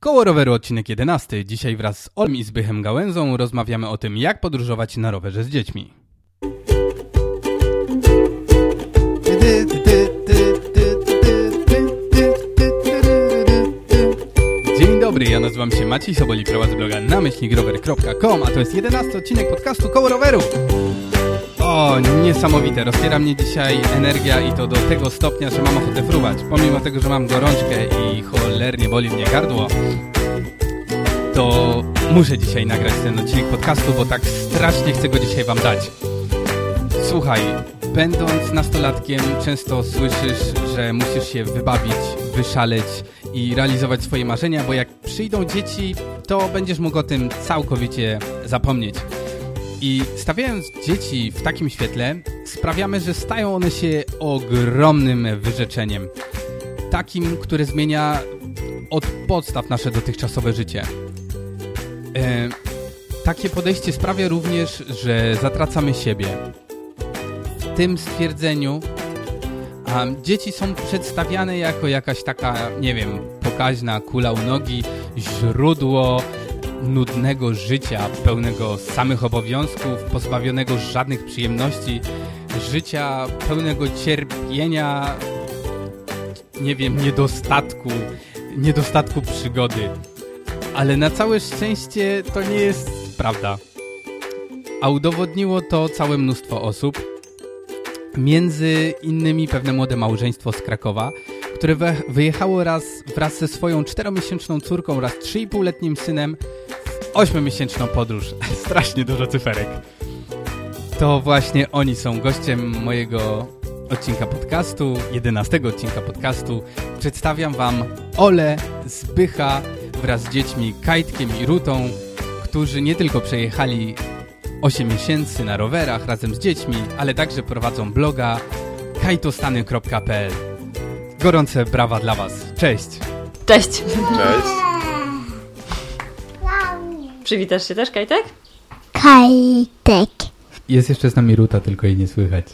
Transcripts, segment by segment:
Koło roweru odcinek 11. Dzisiaj wraz z Olm i Zbychem Gałęzą rozmawiamy o tym, jak podróżować na rowerze z dziećmi. Dzień dobry, ja nazywam się Maciej Soboli, prowadzę bloga namyślnikrower.com, a to jest 11 odcinek podcastu Koło roweru. O, niesamowite, rozpiera mnie dzisiaj energia i to do tego stopnia, że mam ochotę fruwać. Pomimo tego, że mam gorączkę i cholernie boli mnie gardło, to muszę dzisiaj nagrać ten odcinek podcastu, bo tak strasznie chcę go dzisiaj wam dać. Słuchaj, będąc nastolatkiem często słyszysz, że musisz się wybawić, wyszaleć i realizować swoje marzenia, bo jak przyjdą dzieci, to będziesz mógł o tym całkowicie zapomnieć. I stawiając dzieci w takim świetle, sprawiamy, że stają one się ogromnym wyrzeczeniem. Takim, które zmienia od podstaw nasze dotychczasowe życie. E, takie podejście sprawia również, że zatracamy siebie. W tym stwierdzeniu dzieci są przedstawiane jako jakaś taka, nie wiem, pokaźna kula u nogi, źródło nudnego życia, pełnego samych obowiązków, pozbawionego żadnych przyjemności, życia pełnego cierpienia, nie wiem, niedostatku, niedostatku przygody. Ale na całe szczęście to nie jest prawda. A udowodniło to całe mnóstwo osób, między innymi pewne młode małżeństwo z Krakowa, które wyjechało raz wraz ze swoją czteromiesięczną córką oraz 3,5-letnim synem ośmiomiesięczną podróż. Strasznie dużo cyferek. To właśnie oni są gościem mojego odcinka podcastu, 11 odcinka podcastu. Przedstawiam wam Ole, Zbycha wraz z dziećmi Kajtkiem i Rutą, którzy nie tylko przejechali 8 miesięcy na rowerach razem z dziećmi, ale także prowadzą bloga kajtostany.pl. Gorące brawa dla Was. Cześć! Cześć! Cześć! Przywitasz się też, Kajtek? Kajtek. Jest jeszcze z nami Ruta, tylko jej nie słychać.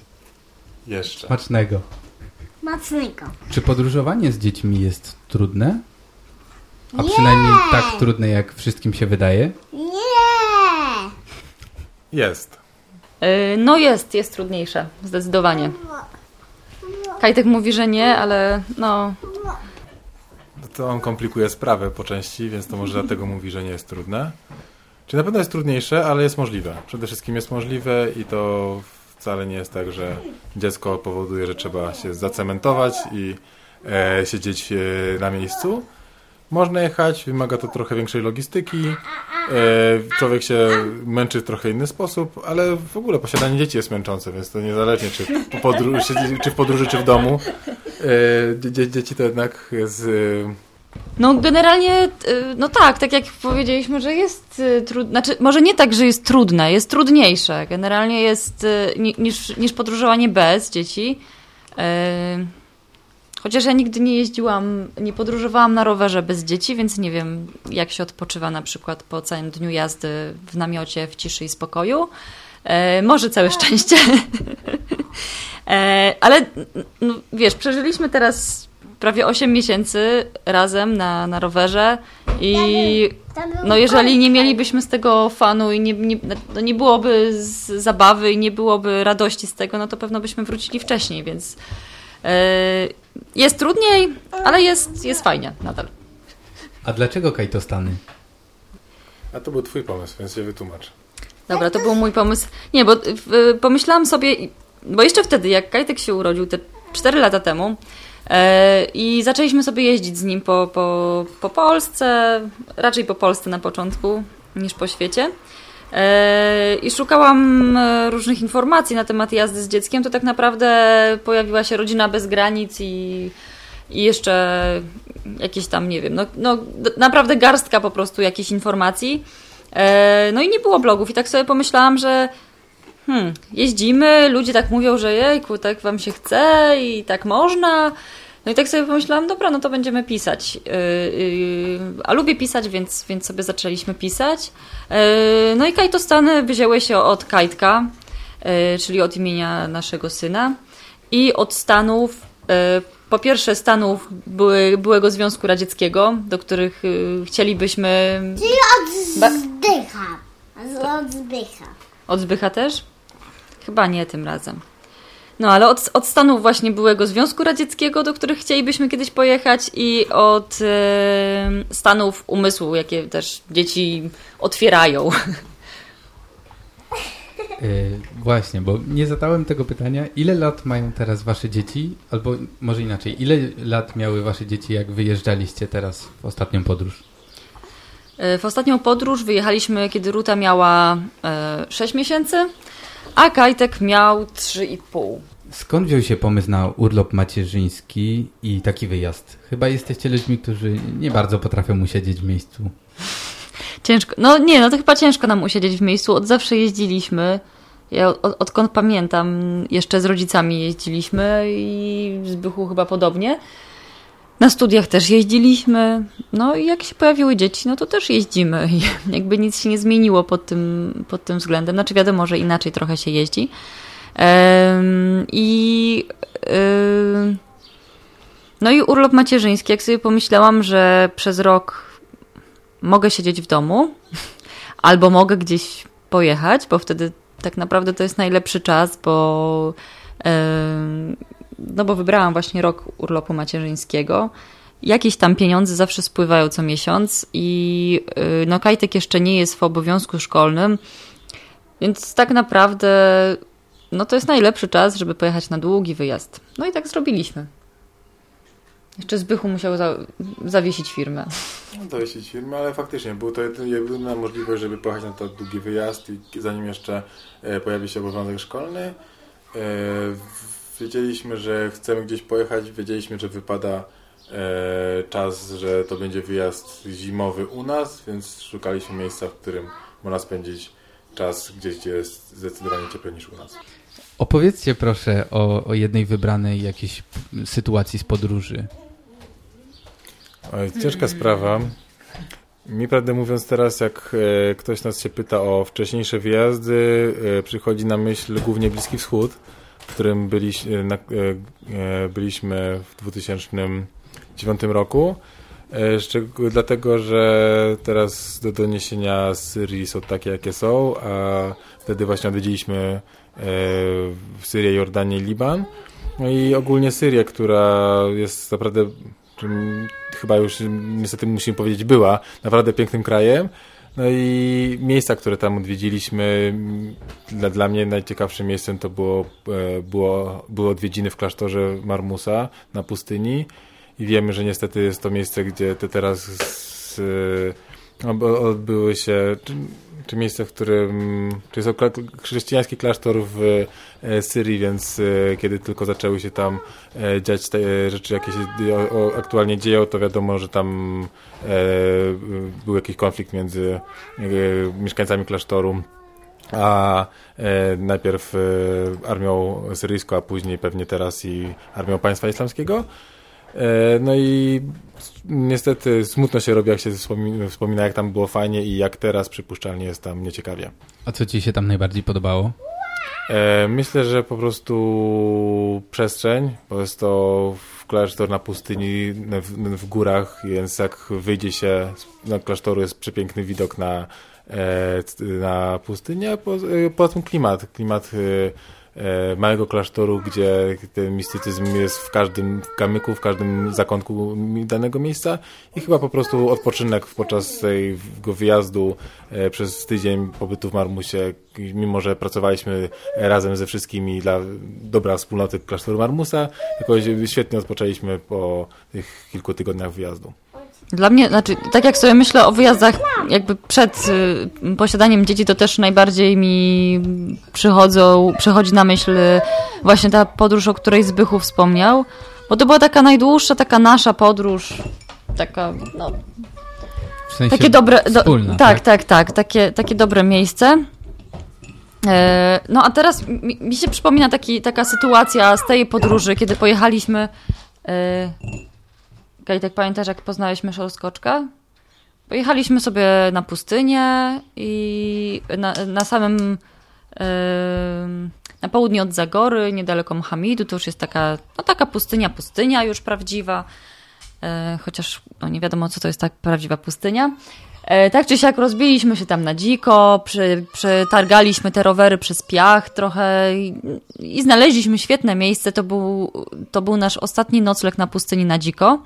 Jeszcze. Smacznego. Mocnego. Czy podróżowanie z dziećmi jest trudne? A Nie. przynajmniej tak trudne, jak wszystkim się wydaje? Nie! Jest. Yy, no jest, jest trudniejsze, zdecydowanie. Kajtek mówi, że nie, ale no... To on komplikuje sprawę po części, więc to może dlatego mówi, że nie jest trudne. Czy na pewno jest trudniejsze, ale jest możliwe. Przede wszystkim jest możliwe i to wcale nie jest tak, że dziecko powoduje, że trzeba się zacementować i e, siedzieć e, na miejscu. Można jechać, wymaga to trochę większej logistyki. E, człowiek się męczy w trochę inny sposób, ale w ogóle posiadanie dzieci jest męczące, więc to niezależnie czy, po podróży, czy, w podróży, czy w domu. E, dzie, dzieci to jednak jest... No generalnie, y, no tak, tak jak powiedzieliśmy, że jest trudne, znaczy może nie tak, że jest trudne, jest trudniejsze. Generalnie jest y, ni- niż, niż podróżowanie bez dzieci. Y, Chociaż ja nigdy nie jeździłam, nie podróżowałam na rowerze bez dzieci, więc nie wiem, jak się odpoczywa na przykład po całym dniu jazdy w namiocie, w ciszy i spokoju. Może całe szczęście. ale no, wiesz, przeżyliśmy teraz prawie 8 miesięcy razem na, na rowerze i no jeżeli nie mielibyśmy z tego fanu i nie, nie, no nie byłoby z zabawy i nie byłoby radości z tego, no to pewno byśmy wrócili wcześniej, więc e, jest trudniej, ale jest, jest fajnie nadal. A dlaczego kajtostany? a to był twój pomysł, więc się wytłumacz. Dobra, to był mój pomysł. Nie, bo y, pomyślałam sobie, bo jeszcze wtedy, jak Kajtek się urodził, te 4 lata temu, i zaczęliśmy sobie jeździć z nim po, po, po Polsce, raczej po Polsce na początku niż po świecie. E, I szukałam e, różnych informacji na temat jazdy z dzieckiem, to tak naprawdę pojawiła się rodzina bez granic i, i jeszcze jakieś tam, nie wiem, no, no naprawdę garstka po prostu jakichś informacji. E, No i nie było blogów i tak sobie pomyślałam, że hmm, jeździmy, ludzie tak mówią, że jejku, tak wam się chce i tak można. No i tak sobie pomyślałam, dobra, no to będziemy pisać. Yy, yy, a lubię pisać, więc, więc sobie zaczęliśmy pisać. Yy, no i Kajtostany wzięły się od Kajtka, yy, czyli od imienia naszego syna i od Stanów yy, po pierwsze Stanów były, byłego Związku Radzieckiego, do których y, chcielibyśmy... Czyli od zdycha. Od zdycha. Od Zbycha też? Chyba nie tym razem. No, ale od, od Stanów właśnie byłego Związku Radzieckiego, do których chcielibyśmy kiedyś pojechać i od e, Stanów umysłu, jakie też dzieci otwierają. Yy, właśnie, bo nie zadałem tego pytania. Ile lat mają teraz wasze dzieci? Albo może inaczej, ile lat miały wasze dzieci, jak wyjeżdżaliście teraz w ostatnią podróż? E, W ostatnią podróż wyjechaliśmy, kiedy Ruta miała e, 6 miesięcy, a Kajtek miał 3,5. Skąd wziął się pomysł na urlop macierzyński i taki wyjazd? Chyba jesteście ludźmi, którzy nie bardzo potrafią usiedzieć w miejscu. Ciężko, no nie, no to chyba ciężko nam usiedzieć w miejscu. Od zawsze jeździliśmy. Ja od, odkąd pamiętam, jeszcze z rodzicami jeździliśmy i z Bychu chyba podobnie. Na studiach też jeździliśmy. No i jak się pojawiły dzieci, no to też jeździmy. I jakby nic się nie zmieniło pod tym, pod tym względem. Znaczy wiadomo, że inaczej trochę się jeździ. I no i urlop macierzyński, jak sobie pomyślałam, że przez rok mogę siedzieć w domu, albo mogę gdzieś pojechać, bo wtedy tak naprawdę to jest najlepszy czas, bo no bo wybrałam właśnie rok urlopu macierzyńskiego. Jakieś tam pieniądze zawsze spływają co miesiąc i y, no Kajtek jeszcze nie jest w obowiązku szkolnym, więc tak naprawdę no to jest najlepszy czas, żeby pojechać na długi wyjazd. No i tak zrobiliśmy. Jeszcze Zbychu musiał za, zawiesić firmę. No jeśli firmy, ale faktycznie był to jedy- jedyna możliwość, żeby pojechać na ten długi wyjazd i zanim jeszcze e, pojawi się obowiązek szkolny. Wiedzieliśmy, że chcemy gdzieś pojechać, wiedzieliśmy, że wypada e, czas, że to będzie wyjazd zimowy u nas, więc szukaliśmy miejsca, w którym można spędzić czas gdzieś, gdzie jest zdecydowanie cieplej niż u nas. Opowiedzcie proszę o, o jednej wybranej jakiejś sytuacji z podróży. Oj, ciężka sprawa. Mi prawdę mówiąc teraz, jak e, ktoś nas się pyta o wcześniejsze wyjazdy, e, przychodzi na myśl głównie Bliski Wschód, w którym byliś, e, na, e, e, byliśmy w 2009 roku. Szczeg- dlatego, że teraz do doniesienia z Syrii są takie, jakie są, a wtedy właśnie odwiedziliśmy Syrię, Jordanię Liban. No i ogólnie Syrię, która jest naprawdę chyba już niestety musimy powiedzieć była naprawdę pięknym krajem. No i miejsca, które tam odwiedziliśmy, m, dla, dla mnie najciekawszym miejscem to było, e, było, było odwiedziny w klasztorze Marmusa na pustyni. I wiemy, że niestety jest to miejsce, gdzie te teraz z, e, odbyły się, czy, miejsce, w którym, jest to kla- chrześcijański klasztor w e, Syrii, więc e, kiedy tylko zaczęły się tam e, dziać te rzeczy, jakie się aktualnie dzieją, to wiadomo, że tam był jakiś konflikt między mieszkańcami klasztoru a najpierw armią syryjską, a później pewnie teraz i armią państwa islamskiego. E, no i niestety smutno się robi, jak się wspomi- wspomina, jak tam było fajnie i jak teraz przypuszczalnie jest tam nieciekawie. A co ci się tam najbardziej podobało? E, myślę, że po prostu przestrzeń, bo jest to klasztor na pustyni, w, w górach, więc jak wyjdzie się na klasztoru jest przepiękny widok na, e, na pustynię, a po, poza tym klimat, klimat małego klasztoru, gdzie ten mistycyzm jest w każdym kamyku, w każdym zakątku danego miejsca i chyba po prostu odpoczynek podczas tego wyjazdu e, przez tydzień pobytu w Marmusie, mimo że pracowaliśmy razem ze wszystkimi dla dobra wspólnoty klasztoru Marmusa, jakoś świetnie odpoczęliśmy po tych kilku tygodniach wyjazdu. Dla mnie, znaczy, tak jak sobie myślę o wyjazdach jakby przed y, posiadaniem dzieci, to też najbardziej mi przychodzą, przychodzi na myśl y, właśnie ta podróż, o której Zbychu wspomniał, bo to była taka najdłuższa, taka nasza podróż, taka, no, W sensie takie dobre, do, wspólna, tak, tak, tak, takie, takie dobre miejsce. E, No a teraz mi, mi się przypomina taki, taka sytuacja z tej podróży, kiedy pojechaliśmy. E, Kajtek, pamiętasz jak poznałeś myszą skoczka? Pojechaliśmy sobie na pustynię i na, na samym na południe od Zagory, niedaleko Mohamedu. To już jest taka, no taka pustynia, pustynia już prawdziwa. E, chociaż no nie wiadomo, co to jest tak prawdziwa pustynia. E, tak czy siak rozbiliśmy się tam na dziko, przetargaliśmy te rowery przez piach trochę i, i znaleźliśmy świetne miejsce. To był, to był nasz ostatni nocleg na pustyni na dziko.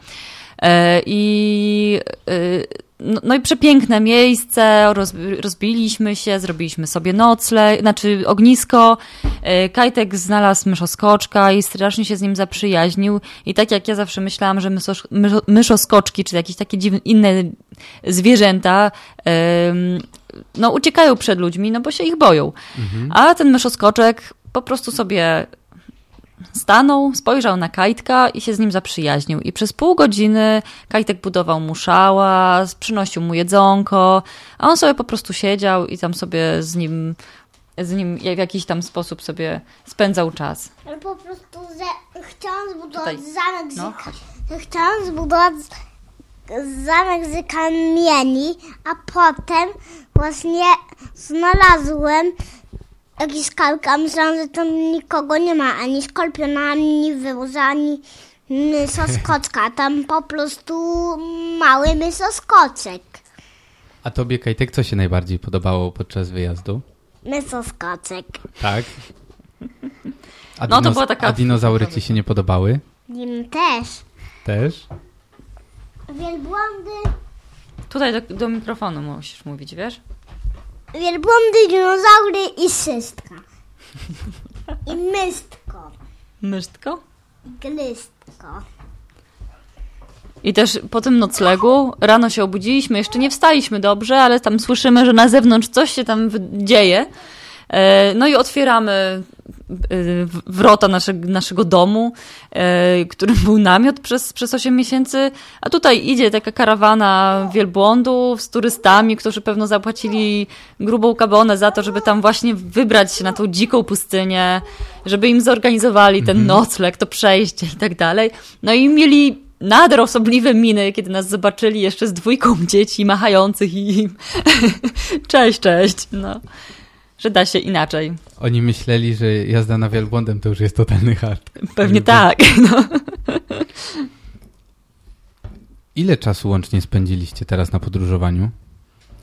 E, I e, no, no i przepiękne miejsce, roz, rozbiliśmy się, zrobiliśmy sobie nocleg, znaczy ognisko. E, Kajtek znalazł myszoskoczka i strasznie się z nim zaprzyjaźnił. I tak jak ja zawsze myślałam, że mysosz, myszo, myszoskoczki, czy jakieś takie dziwne, inne zwierzęta, no uciekają przed ludźmi, no bo się ich boją. A ten myszoskoczek po prostu sobie stanął, spojrzał na Kajtka i się z nim zaprzyjaźnił. I przez pół godziny Kajtek budował mu szała, przynosił mu jedzonko, a on sobie po prostu siedział i tam sobie z nim, z nim w jakiś tam sposób sobie spędzał czas. Ale po prostu ze, chciałam zbudować Tutaj. zamek z, No, ka- chciałam zbudować z- zamek z kamieni, a potem właśnie znalazłem jakiś a myślałam, że tam nikogo nie ma, ani skorpiona, ani wyłuza, ani mysoskoczka, a tam po prostu mały mysoskoczek. A tobie, Kajtek, co się najbardziej podobało podczas wyjazdu? Mysoskoczek. Tak. A, No, to była taka- a dinozaury ci się nie podobały? Nim też. Też? Wielbłądy, Tutaj do, do mikrofonu musisz mówić, wiesz? Wielbłądy, dinozaury i wszystko. I mystko. Mysztko? Glistko. I też po tym noclegu rano się obudziliśmy, jeszcze nie wstaliśmy dobrze, ale tam słyszymy, że na zewnątrz coś się tam dzieje. E, No i otwieramy e, wrota naszego, naszego domu, e, którym był namiot przez, przez 8 miesięcy, a tutaj idzie taka karawana wielbłądów z turystami, którzy pewno zapłacili grubą kabonę za to, żeby tam właśnie wybrać się na tą dziką pustynię, żeby im zorganizowali ten nocleg, to przejście i tak dalej. No i mieli nader osobliwe miny, kiedy nas zobaczyli jeszcze z dwójką dzieci machających im. cześć, cześć. No. Że da się inaczej. Oni myśleli, że jazda na wielbłądem to już jest totalny hard. Pewnie tak. No. Ile czasu łącznie spędziliście teraz na podróżowaniu?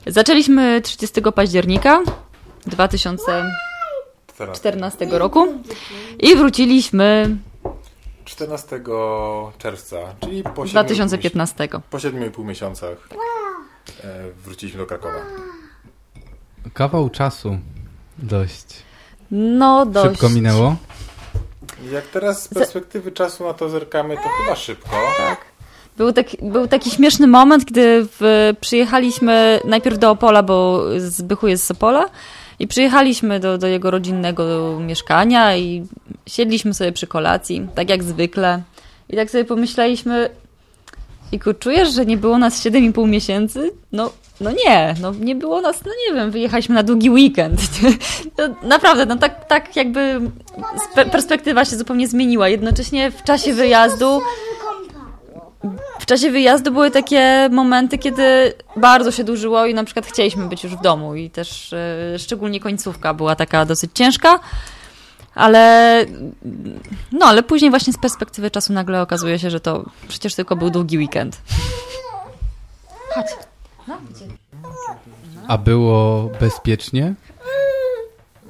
Zaczęliśmy 30 października 2014 Teraz. roku i wróciliśmy 14 czerwca, czyli po 7,5 2015. Po 7,5 miesiącach e, wróciliśmy do Krakowa. Kawał czasu. Dość. No dość. Szybko minęło. Jak teraz z perspektywy czasu na to zerkamy, to chyba szybko. Był taki, był taki śmieszny moment, gdy w, przyjechaliśmy najpierw do Opola, bo Zbychu jest z Opola i przyjechaliśmy do, do jego rodzinnego mieszkania i siedliśmy sobie przy kolacji, tak jak zwykle. I tak sobie pomyśleliśmy, Iku, czujesz, że nie było nas 7,5 miesięcy? No, no nie, no nie było nas, no nie wiem, wyjechaliśmy na długi weekend. To naprawdę, no tak, tak jakby spe- perspektywa się zupełnie zmieniła. Jednocześnie w czasie wyjazdu w czasie wyjazdu były takie momenty, kiedy bardzo się dłużyło i na przykład chcieliśmy być już w domu i też e, szczególnie końcówka była taka dosyć ciężka, ale no, ale później właśnie z perspektywy czasu nagle okazuje się, że to przecież tylko był długi weekend. Chodź. No, gdzie? A było bezpiecznie?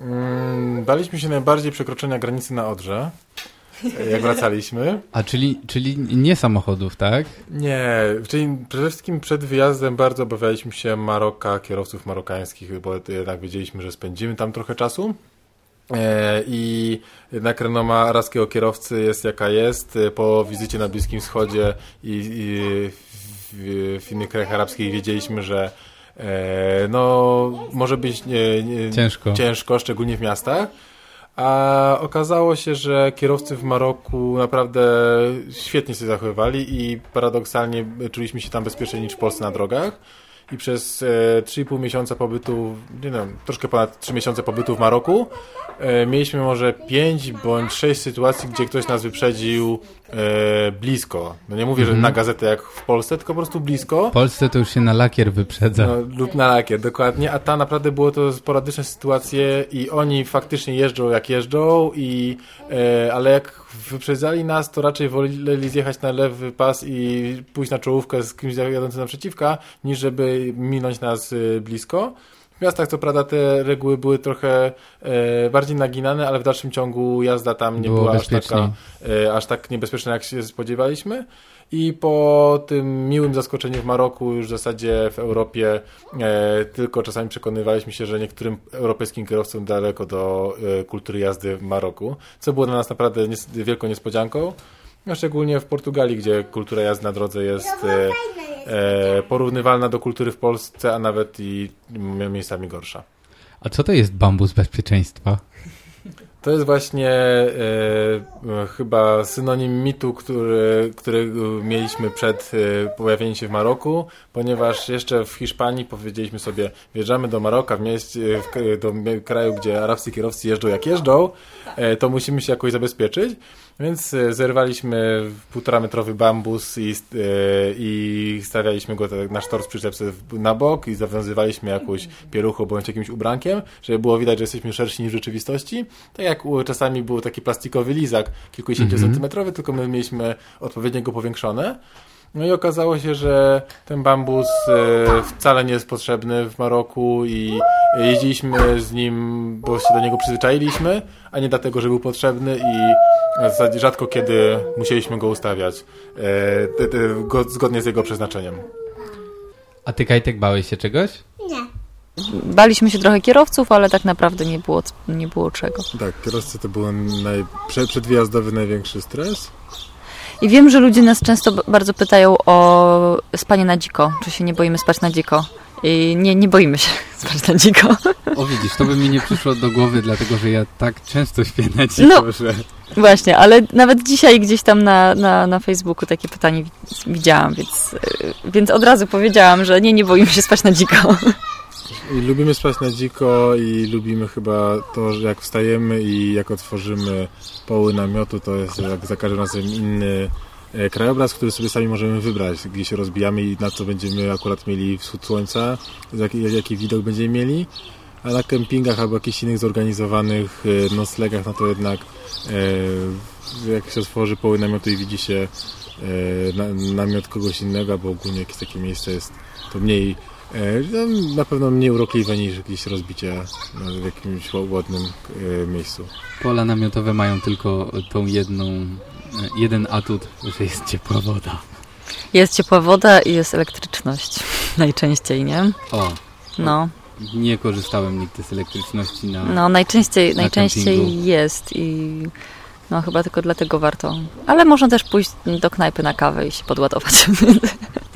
Mm, baliśmy się najbardziej przekroczenia granicy na Odrze, jak wracaliśmy. A czyli, czyli nie samochodów, tak? Nie, czyli przede wszystkim przed wyjazdem bardzo obawialiśmy się Maroka, kierowców marokańskich, bo jednak wiedzieliśmy, że spędzimy tam trochę czasu. E, I jednak renoma arabskiego kierowcy jest jaka jest. E, Po wizycie na Bliskim Wschodzie i, i w, w innych krajach arabskich wiedzieliśmy, że e, no, może być nie, nie, Ciężko. ciężko, szczególnie w miastach. A okazało się, że kierowcy w Maroku naprawdę świetnie się zachowywali i paradoksalnie czuliśmy się tam bezpieczniej niż w Polsce na drogach. I przez e, 3,5 miesiąca pobytu, nie wiem, troszkę ponad 3 miesiące pobytu w Maroku, e, mieliśmy może 5 bądź 6 sytuacji, gdzie ktoś nas wyprzedził e, blisko. No nie mówię, że na gazetę jak w Polsce, tylko po prostu blisko. W Polsce to już się na lakier wyprzedza. No, lub na lakier, dokładnie. A ta naprawdę było to sporadyczne sytuacje i oni faktycznie jeżdżą jak jeżdżą, i, e, ale jak wyprzedzali nas, to raczej woleli zjechać na lewy pas i pójść na czołówkę z kimś jadącym naprzeciwka, niż żeby minąć nas e, blisko. W miastach co prawda te reguły były trochę e, bardziej naginane, ale w dalszym ciągu jazda tam nie Było była aż, taka, e, aż tak niebezpieczna, jak się spodziewaliśmy. I po tym miłym zaskoczeniu w Maroku, już w zasadzie w Europie, e, tylko czasami przekonywaliśmy się, że niektórym europejskim kierowcom daleko do e, kultury jazdy w Maroku, co było dla nas naprawdę nies wielką niespodzianką. No, szczególnie w Portugalii, gdzie kultura jazdy na drodze jest e, e, porównywalna do kultury w Polsce, a nawet i miejscami gorsza. A co to jest bambus bezpieczeństwa? To jest właśnie e, e, chyba synonim mitu, który, który mieliśmy przed e, pojawieniem się w Maroku, ponieważ jeszcze w Hiszpanii powiedzieliśmy sobie, wjeżdżamy do Maroka, w mieście, w, k- do kraju, gdzie arabscy kierowcy jeżdżą jak jeżdżą, e, to musimy się jakoś zabezpieczyć, więc e, zerwaliśmy półtora metrowy bambus i, e, i stawialiśmy go tak na sztorc przyczepce w- na bok i zawiązywaliśmy jakąś pieluchą bądź jakimś ubrankiem, żeby było widać, że jesteśmy szersi niż w rzeczywistości. Tak jak czasami był taki plastikowy lizak kilkudziesięciocentymetrowy, tylko my mieliśmy odpowiednio go powiększone. No i okazało się, że ten bambus e, wcale nie jest potrzebny w Maroku i jeździliśmy z nim, bo się do niego przyzwyczailiśmy, a nie dlatego, że był potrzebny i w zasadzie rzadko kiedy musieliśmy go ustawiać e, te- te- go, zgodnie z jego przeznaczeniem. A ty, Kajtek, bałeś się czegoś? Nie. Baliśmy się trochę kierowców, ale tak naprawdę nie było, nie było czego. Tak, kierowcy to był naj, przed, przedwjazdowy największy stres. I wiem, że ludzie nas często bardzo pytają o spanie na dziko. Czy się nie boimy spać na dziko? I nie, nie boimy się spać na dziko. O widzisz, to by mi nie przyszło do głowy, dlatego że ja tak często śpię na dziko, No. że... Właśnie, ale nawet dzisiaj gdzieś tam na, na, na Facebooku takie pytanie wi- widziałam, więc, y, więc od razu powiedziałam, że nie, nie boimy się spać na dziko. Lubimy spać na dziko i lubimy chyba to, że jak wstajemy i jak otworzymy poły namiotu, to jest jak za każdym razem inny e, krajobraz, który sobie sami możemy wybrać, gdzie się rozbijamy i na co będziemy akurat mieli wschód słońca, jaki, jaki widok będziemy mieli. A na kempingach albo jakichś innych zorganizowanych e, noclegach, no to jednak e, jak się otworzy poły namiotu i widzi się na, namiot kogoś innego, albo ogólnie jakieś takie miejsce jest, to mniej Na pewno mniej urokliwe niż jakieś rozbicie no, w jakimś ładnym e, miejscu. Pola namiotowe mają tylko tą jedną, e, jeden atut, że jest ciepła woda. Jest ciepła woda i jest elektryczność. Najczęściej, nie? O, No, nie korzystałem nigdy z elektryczności na... no najczęściej, Na najczęściej jest i no chyba tylko dlatego warto. Ale można też pójść do knajpy na kawę i się podładować.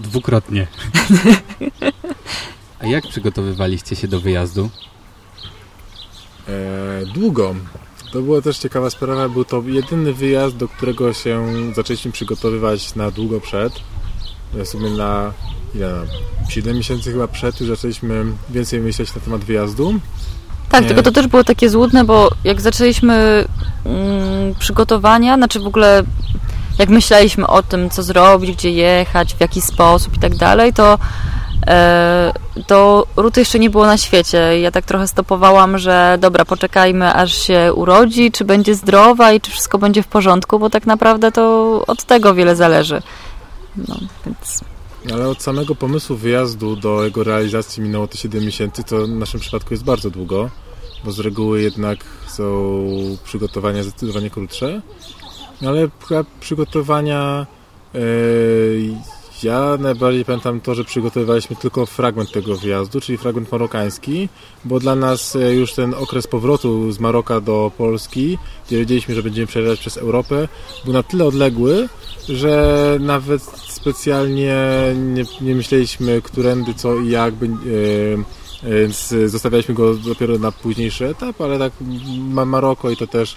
Dwukrotnie. A jak przygotowywaliście się do wyjazdu? E, długo. To była też ciekawa sprawa. Był to jedyny wyjazd, do którego się zaczęliśmy przygotowywać na długo przed. W sumie na ile? Na 7 miesięcy chyba przed już zaczęliśmy więcej myśleć na temat wyjazdu. Tak, Nie. tylko to też było takie złudne, bo jak zaczęliśmy mm, przygotowania, znaczy w ogóle jak myśleliśmy o tym, co zrobić, gdzie jechać, w jaki sposób i tak dalej, to, e, to Ruty jeszcze nie było na świecie. Ja tak trochę stopowałam, że dobra, poczekajmy aż się urodzi, czy będzie zdrowa i czy wszystko będzie w porządku, bo tak naprawdę to od tego wiele zależy. No, więc Ale od samego pomysłu wyjazdu do jego realizacji minęło to 7 miesięcy, to w naszym przypadku jest bardzo długo, bo z reguły jednak są przygotowania zdecydowanie krótsze. Ale chyba przygotowania. e, ja najbardziej pamiętam to, że przygotowywaliśmy tylko fragment tego wyjazdu, czyli fragment marokański, bo dla nas e, już ten okres powrotu z Maroka do Polski, gdzie wiedzieliśmy, że będziemy przejeżdżać przez Europę, był na tyle odległy, że nawet specjalnie nie, nie myśleliśmy, którędy, co i jak. by- e, Więc zostawialiśmy go dopiero na późniejszy etap, ale tak ma Maroko i to też,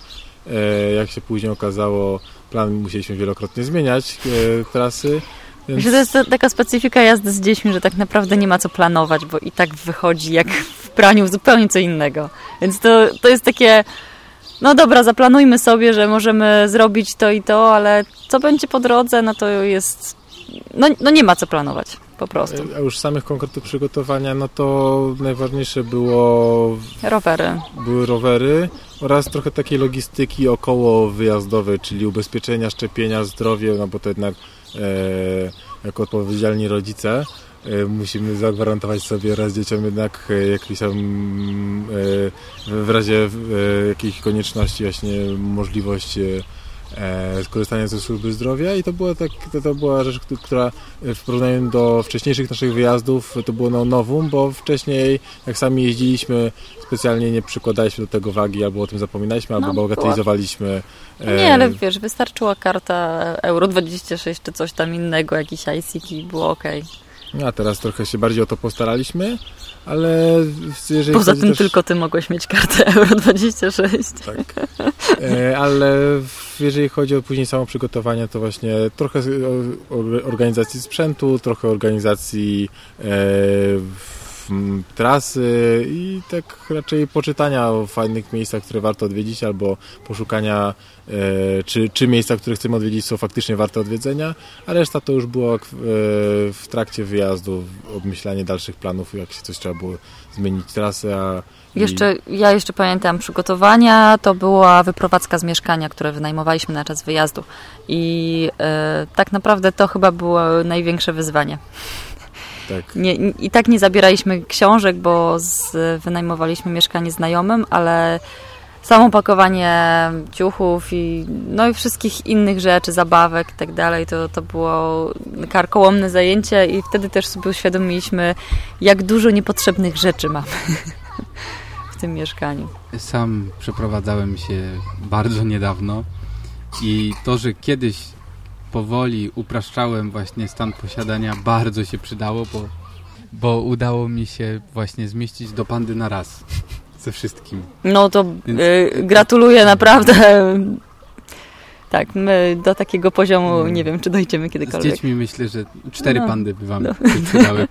jak się później okazało, plan musieliśmy wielokrotnie zmieniać, e, trasy. Więc... Myślę, że to jest taka specyfika jazdy z dziećmi, że tak naprawdę nie ma co planować, bo i tak wychodzi jak w praniu zupełnie co innego. Więc to, to jest takie no dobra, zaplanujmy sobie, że możemy zrobić to i to, ale co będzie po drodze, no to jest, no, no nie ma co planować, po prostu. A już samych konkretów przygotowania, no to najważniejsze było, Rowery. były rowery oraz trochę takiej logistyki około wyjazdowej, czyli ubezpieczenia, szczepienia, zdrowie, no bo to jednak e, jako odpowiedzialni rodzice e, musimy zagwarantować sobie oraz dzieciom jednak e, jakiś tam e, w razie e, jakiejś konieczności właśnie możliwość skorzystania ze służby zdrowia i to była, tak, to, to była rzecz, któ- która w porównaniu do wcześniejszych naszych wyjazdów to było no nowum, bo wcześniej jak sami jeździliśmy specjalnie nie przykładaliśmy do tego wagi albo o tym zapominaliśmy, albo No, bagatelizowaliśmy. e, Nie, ale wiesz, wystarczyła karta Euro 26 czy coś tam innego, jakiś ICK i było ok. A teraz trochę się bardziej o to postaraliśmy, ale jeżeli Poza tym też, tylko ty mogłeś mieć kartę Euro 26. Tak. E, Ale jeżeli chodzi o później samo przygotowanie, to właśnie trochę organizacji sprzętu, trochę organizacji e, trasy i tak raczej poczytania o fajnych miejscach, które warto odwiedzić, albo poszukania, e, czy, czy miejsca, które chcemy odwiedzić są faktycznie warte odwiedzenia, a reszta to już było e, w trakcie wyjazdu, obmyślanie dalszych planów, jak się coś trzeba było zmienić trasę, a Jeszcze, ja jeszcze pamiętam przygotowania, to była wyprowadzka z mieszkania, które wynajmowaliśmy na czas wyjazdu. I e, tak naprawdę to chyba było największe wyzwanie. Tak. Nie, I tak nie zabieraliśmy książek, bo z, wynajmowaliśmy mieszkanie znajomym, ale samo pakowanie ciuchów i, no i wszystkich innych rzeczy, zabawek i tak dalej, to, to było karkołomne zajęcie i wtedy też sobie uświadomiliśmy, jak dużo niepotrzebnych rzeczy mamy w tym mieszkaniu. Sam przeprowadzałem się bardzo niedawno i to, że kiedyś powoli upraszczałem właśnie stan posiadania, bardzo się przydało, bo, bo udało mi się właśnie zmieścić do pandy na raz ze wszystkim. No to Więc- y, gratuluję naprawdę. Tak, my do takiego poziomu nie wiem, czy dojdziemy Z kiedykolwiek. dziećmi myślę, że cztery No. pandy by wam No.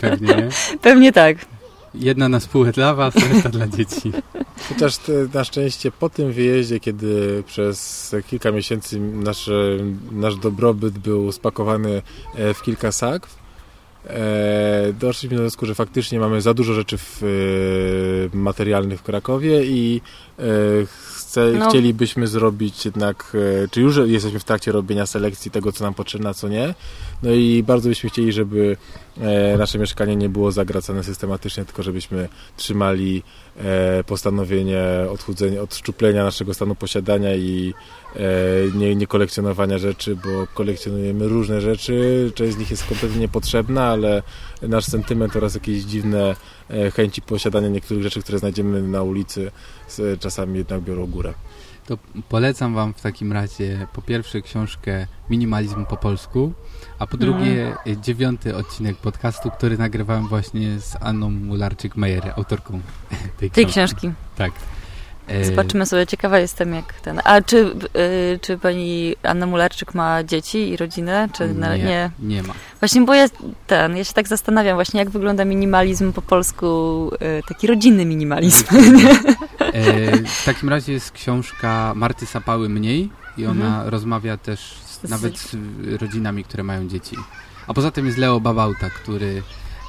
pewnie, nie? Pewnie tak. Jedna na spółę dla was, reszta dla dzieci. Chociaż na szczęście po tym wyjeździe, kiedy przez kilka miesięcy nasz, nasz dobrobyt był spakowany e, w kilka sakw, e, doszliśmy do wniosku, że faktycznie mamy za dużo rzeczy w, e, materialnych w Krakowie i e, chce, No. chcielibyśmy zrobić jednak, e, czy już jesteśmy w trakcie robienia selekcji tego, co nam potrzebne, a co nie. No i bardzo byśmy chcieli, żeby e, nasze mieszkanie nie było zagracane systematycznie, tylko żebyśmy trzymali e, postanowienie odchudzenia, odszczuplenia naszego stanu posiadania i nie, nie kolekcjonowania rzeczy, bo kolekcjonujemy różne rzeczy, część z nich jest kompletnie niepotrzebna, ale nasz sentyment oraz jakieś dziwne chęci posiadania niektórych rzeczy, które znajdziemy na ulicy, z, czasami jednak biorą górę. To polecam wam w takim razie po pierwsze książkę Minimalizm po polsku, a po drugie Mhm. dziewiąty odcinek podcastu, który nagrywałem właśnie z Anną Mularczyk-Meyer, autorką tej Tej książki. książki. Tak. E, Zobaczymy sobie, ciekawa jestem jak ten. A czy, y, czy pani Anna Mularczyk ma dzieci i rodzinę? Czy nie, nie? nie ma. Właśnie, bo ja ten, ja się tak zastanawiam właśnie, jak wygląda minimalizm po polsku, y, taki rodzinny minimalizm. W takim razie jest książka Marty Sapały Mniej i ona Mhm. rozmawia też z, Z- nawet z rodzinami, które mają dzieci. A poza tym jest Leo Babauta, który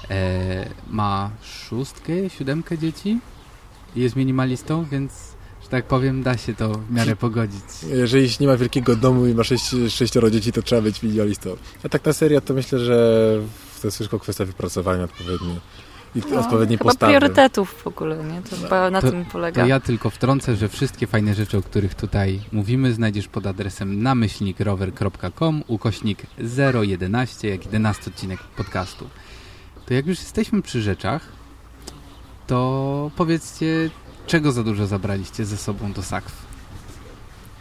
e, ma szóstkę, siódemkę dzieci i jest minimalistą, więc, że tak powiem, da się to w miarę pogodzić. Jeżeli nie ma wielkiego domu i ma sześć, sześcioro dzieci, to trzeba być minimalistą. A tak na serio, to myślę, że to jest tylko kwestia wypracowania odpowiedniej i odpowiedniej No, Chyba postawy. priorytetów w ogóle, nie? To chyba na To- tym polega. To ja tylko wtrącę, że wszystkie fajne rzeczy, o których tutaj mówimy, znajdziesz pod adresem namyślnikrower.com ukośnik 011, jak 11 odcinek podcastu. To jak już jesteśmy przy rzeczach, to powiedzcie, czego za dużo zabraliście ze sobą do sakw?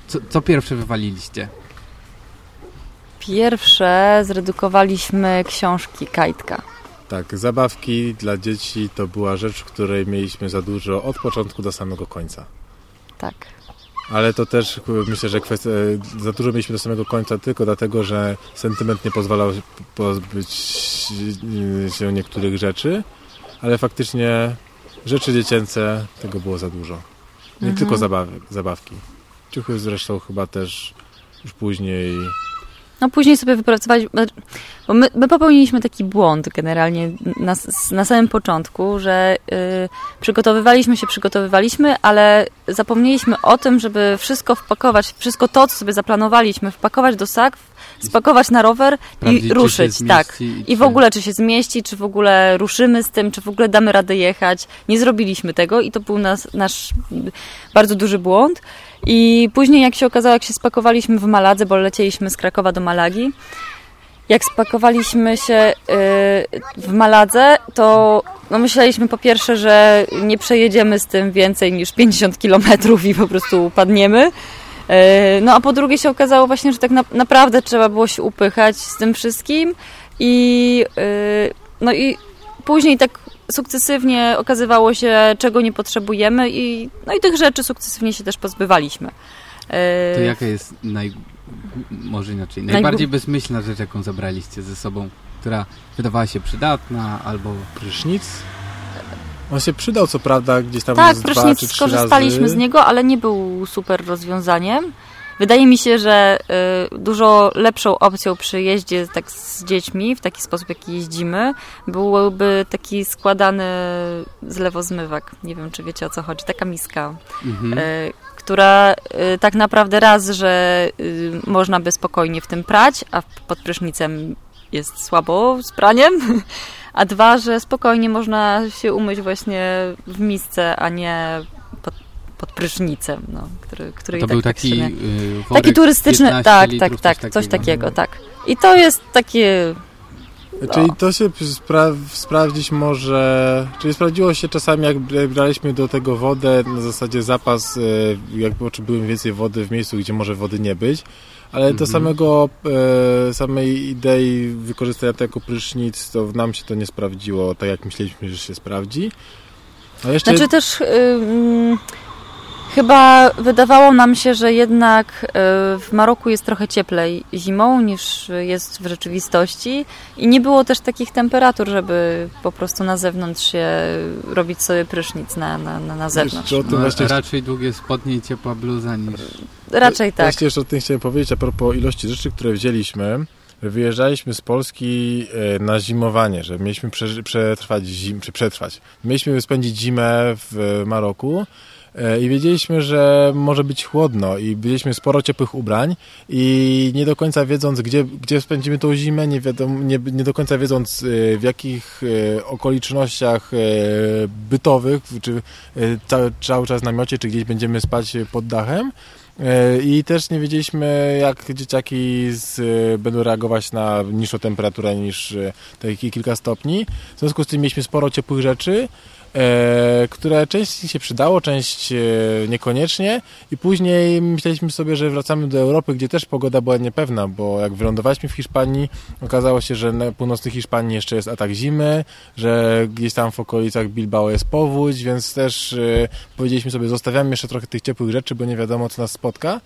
Co, co pierwsze wywaliliście? Pierwsze zredukowaliśmy książki Kajtka. Tak, zabawki dla dzieci to była rzecz, której mieliśmy za dużo od początku do samego końca. Tak. Ale to też myślę, że kwestia, e, za dużo mieliśmy do samego końca tylko dlatego, że sentyment nie pozwalał pozbyć e, się niektórych rzeczy, ale faktycznie rzeczy dziecięce tego było za dużo. Nie Mhm. tylko zabawek, zabawki. Ciuchy zresztą chyba też już później... No później sobie wypracowaliśmy, bo my, my popełniliśmy taki błąd generalnie na, na samym początku, że y, przygotowywaliśmy się, przygotowywaliśmy, ale zapomnieliśmy o tym, żeby wszystko wpakować, wszystko to, co sobie zaplanowaliśmy, wpakować do sak, spakować na rower Sprawdzić, i ruszyć, tak. zmieści I w ogóle, czy się zmieści, czy w ogóle ruszymy z tym, czy w ogóle damy radę jechać. Nie zrobiliśmy tego i to był nas, nasz bardzo duży błąd. I później, jak się okazało, jak się spakowaliśmy w Maladze, bo lecieliśmy z Krakowa do Malagi, jak spakowaliśmy się y, w Maladze, to no myśleliśmy po pierwsze, że nie przejedziemy z tym więcej niż 50 kilometrów i po prostu upadniemy. Y, No a po drugie się okazało właśnie, że tak na, naprawdę trzeba było się upychać z tym wszystkim i y, no i później tak sukcesywnie okazywało się, czego nie potrzebujemy i no i tych rzeczy sukcesywnie się też pozbywaliśmy. Y, To jaka jest naj... może inaczej, najbardziej bezmyślna rzecz, jaką zabraliście ze sobą, która wydawała się przydatna albo... Prysznic? On się przydał, co prawda, gdzieś tam Tak, z dwa czy prysznic trzy skorzystaliśmy razy. z niego, ale nie był super rozwiązaniem. Wydaje mi się, że y, dużo lepszą opcją przy jeździe tak z dziećmi, w taki sposób, jaki jeździmy, byłby taki składany zlewozmywak. Nie wiem, czy wiecie o co chodzi. Taka miska, Mhm. y, która y, tak naprawdę raz, że y, można by spokojnie w tym prać, a pod prysznicem jest słabo z praniem, a dwa, że spokojnie można się umyć właśnie w misce, a nie pod, pod prysznicem, no, który, który To i tak był tak taki się- y, worek Taki turystyczny, 15 tak, litrów, tak, tak, coś takiego. takiego, tak. I to jest takie, Czyli to się spra- sprawdzić może, czyli sprawdziło się czasami jak braliśmy do tego wodę, na zasadzie zapas, e, jak potrzebujemy więcej wody w miejscu, gdzie może wody nie być, ale Mhm. do samego, e, samej idei wykorzystania tego jako prysznic, to nam się to nie sprawdziło tak jak myśleliśmy, że się sprawdzi. A jeszcze Znaczy też ym, chyba wydawało nam się, że jednak y, w Maroku jest trochę cieplej zimą niż jest w rzeczywistości i nie było też takich temperatur, żeby po prostu na zewnątrz się robić sobie prysznic na, na, na, na zewnątrz. tym No, właśnie raczej długie spodnie i ciepła bluza niż... Raczej tak. Właśnie jeszcze o tym chciałem powiedzieć a propos ilości rzeczy, które wzięliśmy. Wyjeżdżaliśmy z Polski e, na zimowanie, że mieliśmy prze, przetrwać, zim, czy przetrwać. Mieliśmy spędzić zimę w Maroku e, i wiedzieliśmy, że może być chłodno i byliśmy sporo ciepłych ubrań i nie do końca wiedząc, gdzie, gdzie spędzimy tą zimę, nie, wiadomo, nie, nie do końca wiedząc e, w jakich e, okolicznościach e, bytowych, czy e, cały, cały czas w namiocie, czy gdzieś będziemy spać pod dachem, E, I też nie wiedzieliśmy, jak dzieciaki z, e, będą reagować na niższą temperaturę niż e, takie kilka stopni. W związku z tym mieliśmy sporo ciepłych rzeczy, e, które część się przydało, część e, niekoniecznie. I później myśleliśmy sobie, że wracamy do Europy, gdzie też pogoda była niepewna, bo jak wylądowaliśmy w Hiszpanii, okazało się, że na północnej Hiszpanii jeszcze jest atak zimy, że gdzieś tam w okolicach Bilbao jest powódź, więc też e, powiedzieliśmy sobie, zostawiamy jeszcze trochę tych ciepłych rzeczy, bo nie wiadomo, co nas spotka.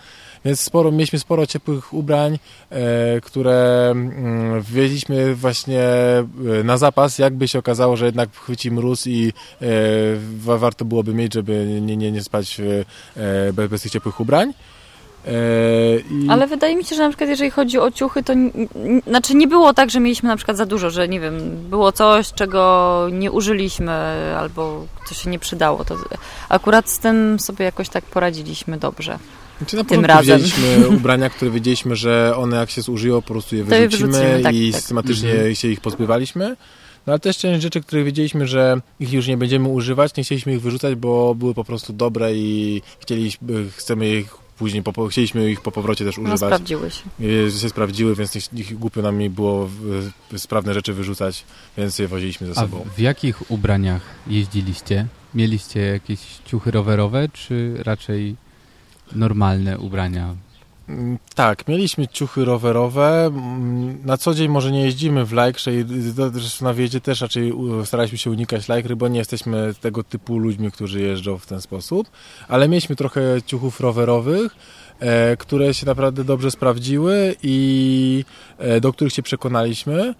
Więc sporo, mieliśmy sporo ciepłych ubrań, e, które mm, wieźliśmy właśnie e, na zapas, jakby się okazało, że jednak chwyci mróz i e, wa- warto byłoby mieć, żeby nie, nie, nie spać bez, bez tych ciepłych ubrań. E, i... Ale wydaje mi się, że na przykład jeżeli chodzi o ciuchy, to znaczy nie było tak, że mieliśmy na przykład za dużo, że nie wiem, było coś, czego nie użyliśmy albo co się nie przydało. To akurat z tym sobie jakoś tak poradziliśmy dobrze. Znaczy na tym razem. wzięliśmy ubrania, które wiedzieliśmy, że one jak się zużyją, po prostu je wyrzucimy tak, i tak. systematycznie Mhm. się ich pozbywaliśmy. No ale też część rzeczy, których wiedzieliśmy, że ich już nie będziemy używać, nie chcieliśmy ich wyrzucać, bo były po prostu dobre i chcieliśmy, chcemy ich później, po, chcieliśmy ich po powrocie też No używać. sprawdziły się. I się sprawdziły, więc ich, ich głupio nam nie było w- w- sprawne rzeczy wyrzucać, więc je woziliśmy ze A sobą. w jakich ubraniach jeździliście? Mieliście jakieś ciuchy rowerowe, czy raczej normalne ubrania? Mm, Tak, mieliśmy ciuchy rowerowe. Mm, Na co dzień może nie jeździmy w lajkrze i zresztą na wjeździe też raczej staraliśmy się unikać lajkry, bo nie jesteśmy tego typu ludźmi, którzy jeżdżą w ten sposób. Ale mieliśmy trochę ciuchów rowerowych, e, które się naprawdę dobrze sprawdziły i e, do których się przekonaliśmy.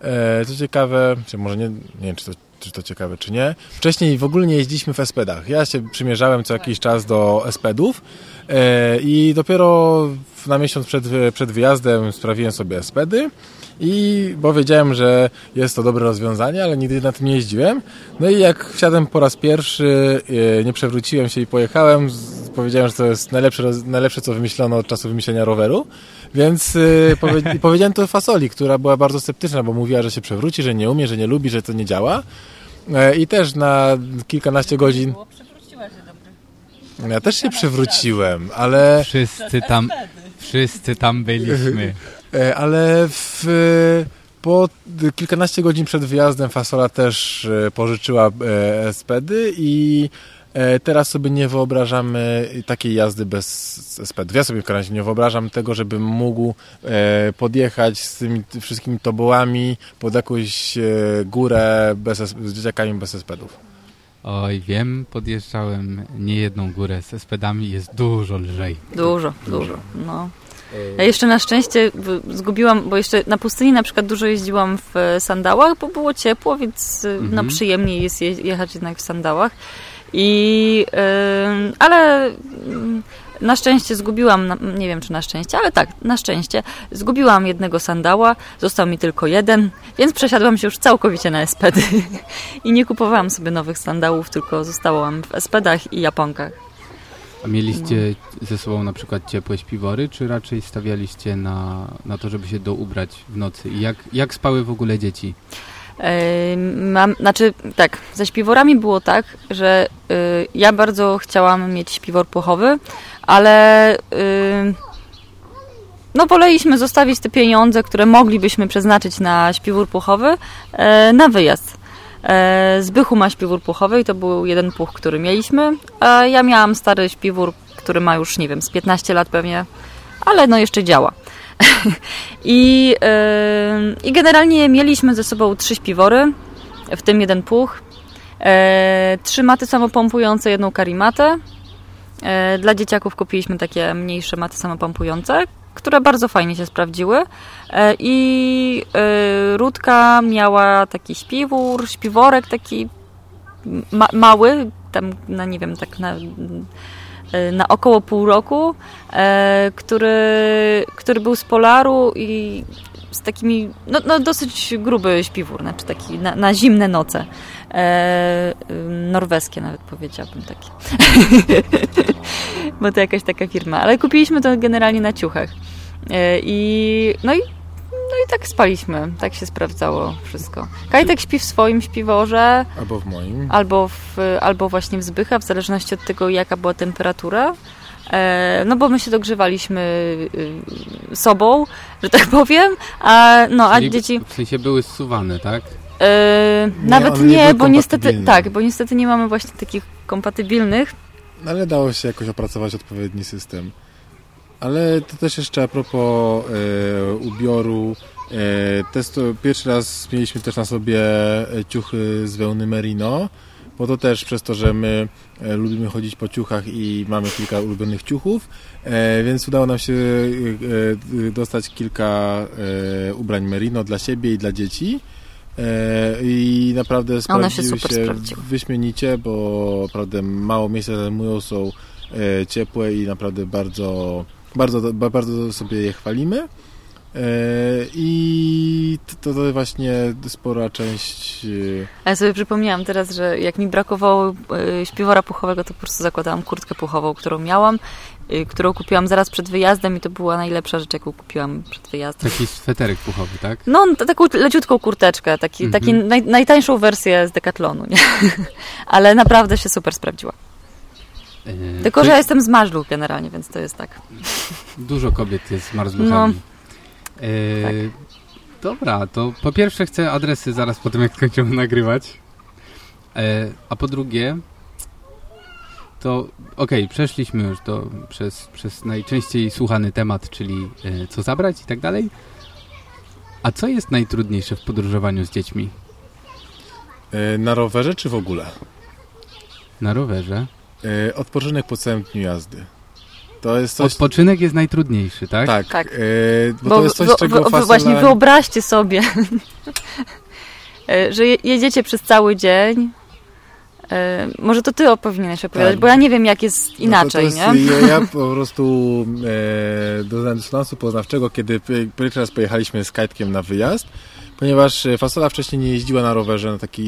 E, co ciekawe, może nie, nie wiem, czy to czy to ciekawe, czy nie. Wcześniej w ogóle nie jeździliśmy w espedach. Ja się przymierzałem co jakiś czas do espedów e, i dopiero na miesiąc przed, przed wyjazdem sprawiłem sobie espedy. I bo wiedziałem, że jest to dobre rozwiązanie, ale nigdy na tym nie jeździłem. No i jak wsiadłem po raz pierwszy, e, nie przewróciłem się i pojechałem, powiedziałem, że to jest najlepsze, najlepsze co wymyślono od czasu wymyślenia roweru. Więc e, powie, powiedziałem to Fasoli, która była bardzo sceptyczna, bo mówiła, że się przewróci, że nie umie, że nie lubi, że to nie działa. E, I też na kilkanaście godzin. Ja też się przewróciłem, ale. Wszyscy tam, wszyscy tam byliśmy. E, Ale w, po kilkanaście godzin przed wyjazdem Fasola też e, pożyczyła e, spedy i e, teraz sobie nie wyobrażamy takiej jazdy bez spedów. Ja sobie w każdym razie nie wyobrażam tego, żebym mógł e, podjechać z tymi ty- wszystkimi tobołami pod jakąś e, górę bez, z dzieciakami bez spedów. Oj, wiem, podjeżdżałem niejedną górę z espedami, jest dużo lżej. Dużo, dużo. No. Ja jeszcze na szczęście zgubiłam, bo jeszcze na pustyni na przykład dużo jeździłam w e, sandałach, bo było ciepło, więc e, no, przyjemniej jest je, jechać jednak w sandałach. I, em, ale mm, na szczęście zgubiłam, nie wiem czy na szczęście, ale tak, na szczęście zgubiłam jednego sandała, został mi tylko jeden, więc przesiadłam się już całkowicie na espedy i nie kupowałam sobie nowych sandałów, tylko zostałam w espedach i japonkach. Mieliście ze sobą na przykład ciepłe śpiwory, czy raczej stawialiście na, na to, żeby się doubrać w nocy? I jak, jak spały w ogóle dzieci? Yy, Mam, znaczy, tak, ze śpiworami było tak, że y, ja bardzo chciałam mieć śpiwór płochowy, ale y, no woleliśmy zostawić te pieniądze, które moglibyśmy przeznaczyć na śpiwór płochowy, e, na wyjazd. E, Zbychu ma śpiwór płochowy i to był jeden puch, który mieliśmy, a ja miałam stary śpiwór, który ma już, nie wiem, z 15 lat pewnie, ale no jeszcze działa. I, yy, I generalnie mieliśmy ze sobą trzy śpiwory, w tym jeden puch, e, trzy maty samopompujące, jedną karimatę. E, dla dzieciaków kupiliśmy takie mniejsze maty samopompujące, które bardzo fajnie się sprawdziły. E, I e, Rudka miała taki śpiwór, śpiworek taki ma, mały, tam na nie wiem, tak na e, na około pół roku, który, który był z Polaru i z takimi, no, no dosyć gruby śpiwór, znaczy taki na, na zimne noce. E, ym, norweskie nawet powiedziałabym takie. Bo to jakaś taka firma. Ale kupiliśmy to generalnie na ciuchach. E, I no i no i tak spaliśmy, tak się sprawdzało wszystko. Kajtek śpi w swoim śpiworze, Albo w moim. albo, w, albo właśnie w Zbycha, w zależności od tego, jaka była temperatura. E, no bo my się dogrzewaliśmy y, sobą, że tak powiem, a, no, a Czyli dzieci... W sensie były zsuwane, tak? E, nawet one nie nie, bo niestety, tak, bo niestety nie mamy właśnie takich kompatybilnych. No, Ale dało się jakoś opracować odpowiedni system. Ale to też jeszcze a propos e, ubioru. E, testu, pierwszy raz mieliśmy też na sobie e, ciuchy z wełny merino, bo to też przez to, że my e, lubimy chodzić po ciuchach i mamy kilka ulubionych ciuchów, e, więc udało nam się e, dostać kilka ubrań merino dla siebie i dla dzieci. I naprawdę One się sprawdziły się sprawdziły. wyśmienicie, bo naprawdę mało miejsca zajmują, są ciepłe i naprawdę bardzo, bardzo, ba- bardzo sobie je chwalimy. E, I to, to właśnie spora część. e, A ja sobie przypomniałam teraz, że jak mi brakowało y, śpiwora puchowego, to po prostu zakładałam kurtkę puchową, którą miałam, y, którą kupiłam zaraz przed wyjazdem i to była najlepsza rzecz, jaką kupiłam przed wyjazdem. Taki sweterek puchowy, tak? No, taką leciutką kurteczkę, taki, Mhm. taki naj, najtańszą wersję z Decathlonu, nie? Ale naprawdę się super sprawdziła. E, Tylko, że ja jestem z marzlu generalnie, więc to jest tak. Dużo kobiet jest z marzluchami. E, tak. Dobra, to po pierwsze chcę adresy zaraz po tym, jak skończymy nagrywać. E, a po drugie, to okej, przeszliśmy już do, przez, przez najczęściej słuchany temat, czyli e, co zabrać i tak dalej. A co jest najtrudniejsze w podróżowaniu z dziećmi? e, Na rowerze czy w ogóle? Na rowerze. E, Odpoczynek po całym dniu jazdy. To jest coś. Odpoczynek jest najtrudniejszy, tak? tak, Tak. e, bo, to jest coś, wy- czego wy- właśnie wyobraźcie sobie, e, że je- jedziecie przez cały dzień. E, Może to ty powinieneś opowiadać, Tak. bo ja nie wiem, jak jest inaczej, no to, to nie? jest, Ja, ja po prostu e, doznałem dysonansu poznawczego, kiedy pierwszy raz pojechaliśmy z kajtkiem na wyjazd, ponieważ e, Fasola wcześniej nie jeździła na rowerze na takie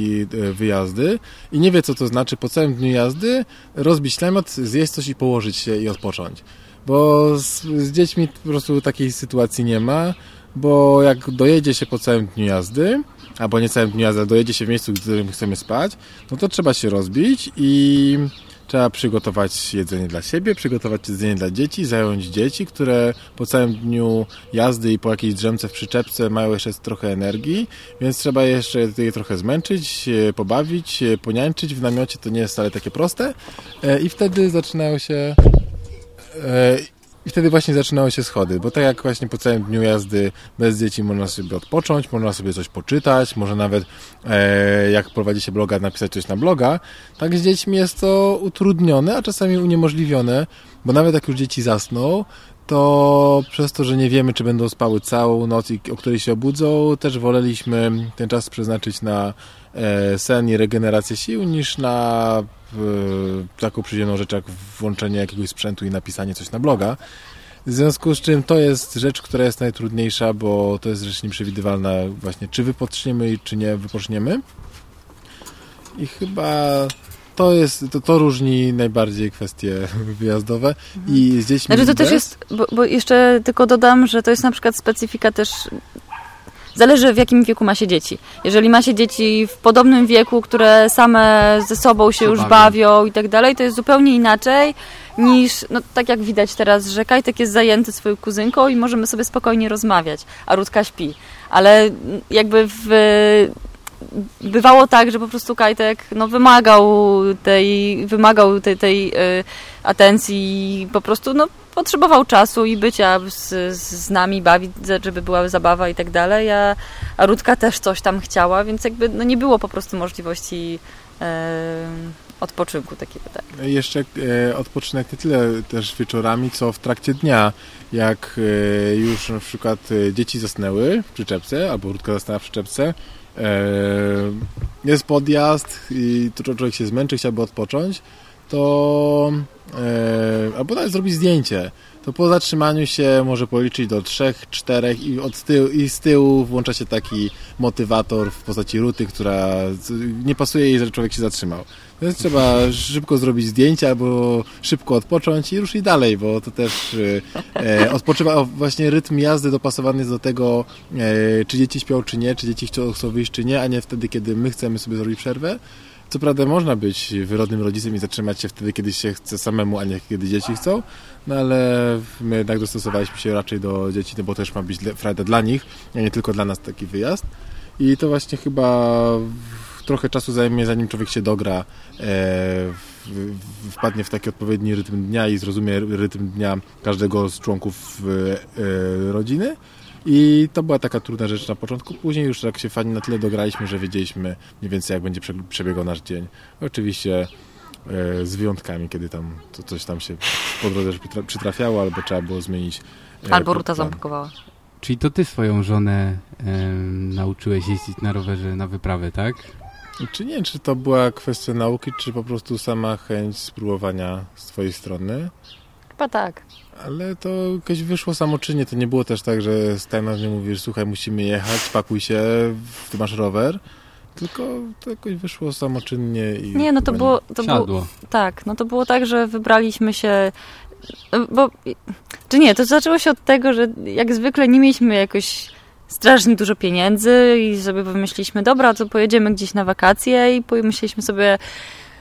wyjazdy i nie wie, co to znaczy po całym dniu jazdy rozbić namiot, zjeść coś i położyć się i odpocząć. Bo z, z dziećmi po prostu takiej sytuacji nie ma, bo jak dojedzie się po całym dniu jazdy, albo nie całym dniu jazdy, dojedzie się w miejscu, w którym chcemy spać, no to trzeba się rozbić i trzeba przygotować jedzenie dla siebie, przygotować jedzenie dla dzieci, zająć dzieci, które po całym dniu jazdy i po jakiejś drzemce w przyczepce mają jeszcze trochę energii, więc trzeba jeszcze je trochę zmęczyć, e, pobawić, e, poniańczyć. W namiocie to nie jest wcale takie proste E, i wtedy zaczynają się i wtedy właśnie zaczynały się schody, bo tak jak właśnie po całym dniu jazdy bez dzieci można sobie odpocząć, można sobie coś poczytać, może nawet e, jak prowadzi się bloga, napisać coś na bloga, tak z dziećmi jest to utrudnione, a czasami uniemożliwione, bo nawet jak już dzieci zasną, to przez to, że nie wiemy, czy będą spały całą noc i o której się obudzą, też woleliśmy ten czas przeznaczyć na sen i regenerację sił, niż na e, taką przyziemną rzecz jak włączenie jakiegoś sprzętu i napisanie coś na bloga. W związku z czym to jest rzecz, która jest najtrudniejsza, bo to jest rzecz nieprzewidywalna właśnie, czy wypoczniemy i czy nie wypoczniemy. I chyba to jest, to, to różni najbardziej kwestie wyjazdowe i z dziećmi Znaczy to też bez- jest, bo, bo jeszcze tylko dodam, że to jest na przykład specyfika też, zależy w jakim wieku ma się dzieci. Jeżeli ma się dzieci w podobnym wieku, które same ze sobą się Się już bawią. bawią i tak dalej, to jest zupełnie inaczej niż, no tak jak widać teraz, że Kajtek jest zajęty swoją kuzynką i możemy sobie spokojnie rozmawiać, a Rutka śpi. Ale jakby w bywało tak, że po prostu Kajtek no, wymagał tej, wymagał tej, tej y, atencji po prostu no, potrzebował czasu i bycia z, z nami, bawić, żeby była zabawa i tak dalej, a, a Rutka też coś tam chciała, więc jakby no, nie było po prostu możliwości e, odpoczynku takiego, tak. Jeszcze e, odpoczynek nie tyle też wieczorami, co w trakcie dnia. Jak e, już na przykład e, dzieci zasnęły w przyczepce, albo Rutka zasnęła w przyczepce, e, jest podjazd i tu człowiek się zmęczy, chciałby odpocząć, to e, albo nawet zrobić zdjęcie. To po zatrzymaniu się może policzyć do trzech, czterech i, od tyłu, i z tyłu włącza się taki motywator w postaci ruty, która nie pasuje jej, że człowiek się zatrzymał. Więc trzeba szybko zrobić zdjęcie albo szybko odpocząć i ruszyć dalej, bo to też e, e, odpoczywa właśnie rytm jazdy dopasowany jest do tego, e, czy dzieci śpią, czy nie, czy dzieci chcą, chcą wyjść, czy nie, a nie wtedy, kiedy my chcemy sobie zrobić przerwę. Co prawda można być wyrodnym rodzicem i zatrzymać się wtedy, kiedy się chce samemu, a nie kiedy dzieci chcą, no ale my jednak dostosowaliśmy się raczej do dzieci, no bo też ma być frajda dla nich, a nie tylko dla nas taki wyjazd. I to właśnie chyba trochę czasu zajmie, zanim człowiek się dogra, e, wpadnie w taki odpowiedni rytm dnia i zrozumie rytm dnia każdego z członków e, rodziny. I to była taka trudna rzecz na początku. Później już tak się fajnie na tyle dograliśmy, że wiedzieliśmy mniej więcej jak będzie prze- przebiegał nasz dzień. Oczywiście e, z wyjątkami, kiedy tam to coś tam się po drodze przytra- przytrafiało, albo trzeba było zmienić. e, Albo Ruta zampakowała. Czyli to ty swoją żonę em, nauczyłeś jeździć na rowerze na wyprawę, tak? Czy nie, czy to była kwestia nauki, czy po prostu sama chęć spróbowania z twojej strony? Chyba tak. Ale to jakoś wyszło samoczynnie, to nie było też tak, że stałem na mnie mówisz, słuchaj, musimy jechać, pakuj się, ty masz rower, tylko to jakoś wyszło samoczynnie i... Nie, no to było, to było. Tak, no to było tak, że wybraliśmy się. Bo, czy nie, to zaczęło się od tego, że jak zwykle nie mieliśmy jakoś strasznie dużo pieniędzy i sobie wymyśliliśmy, dobra, to pojedziemy gdzieś na wakacje i pomyśleliśmy sobie,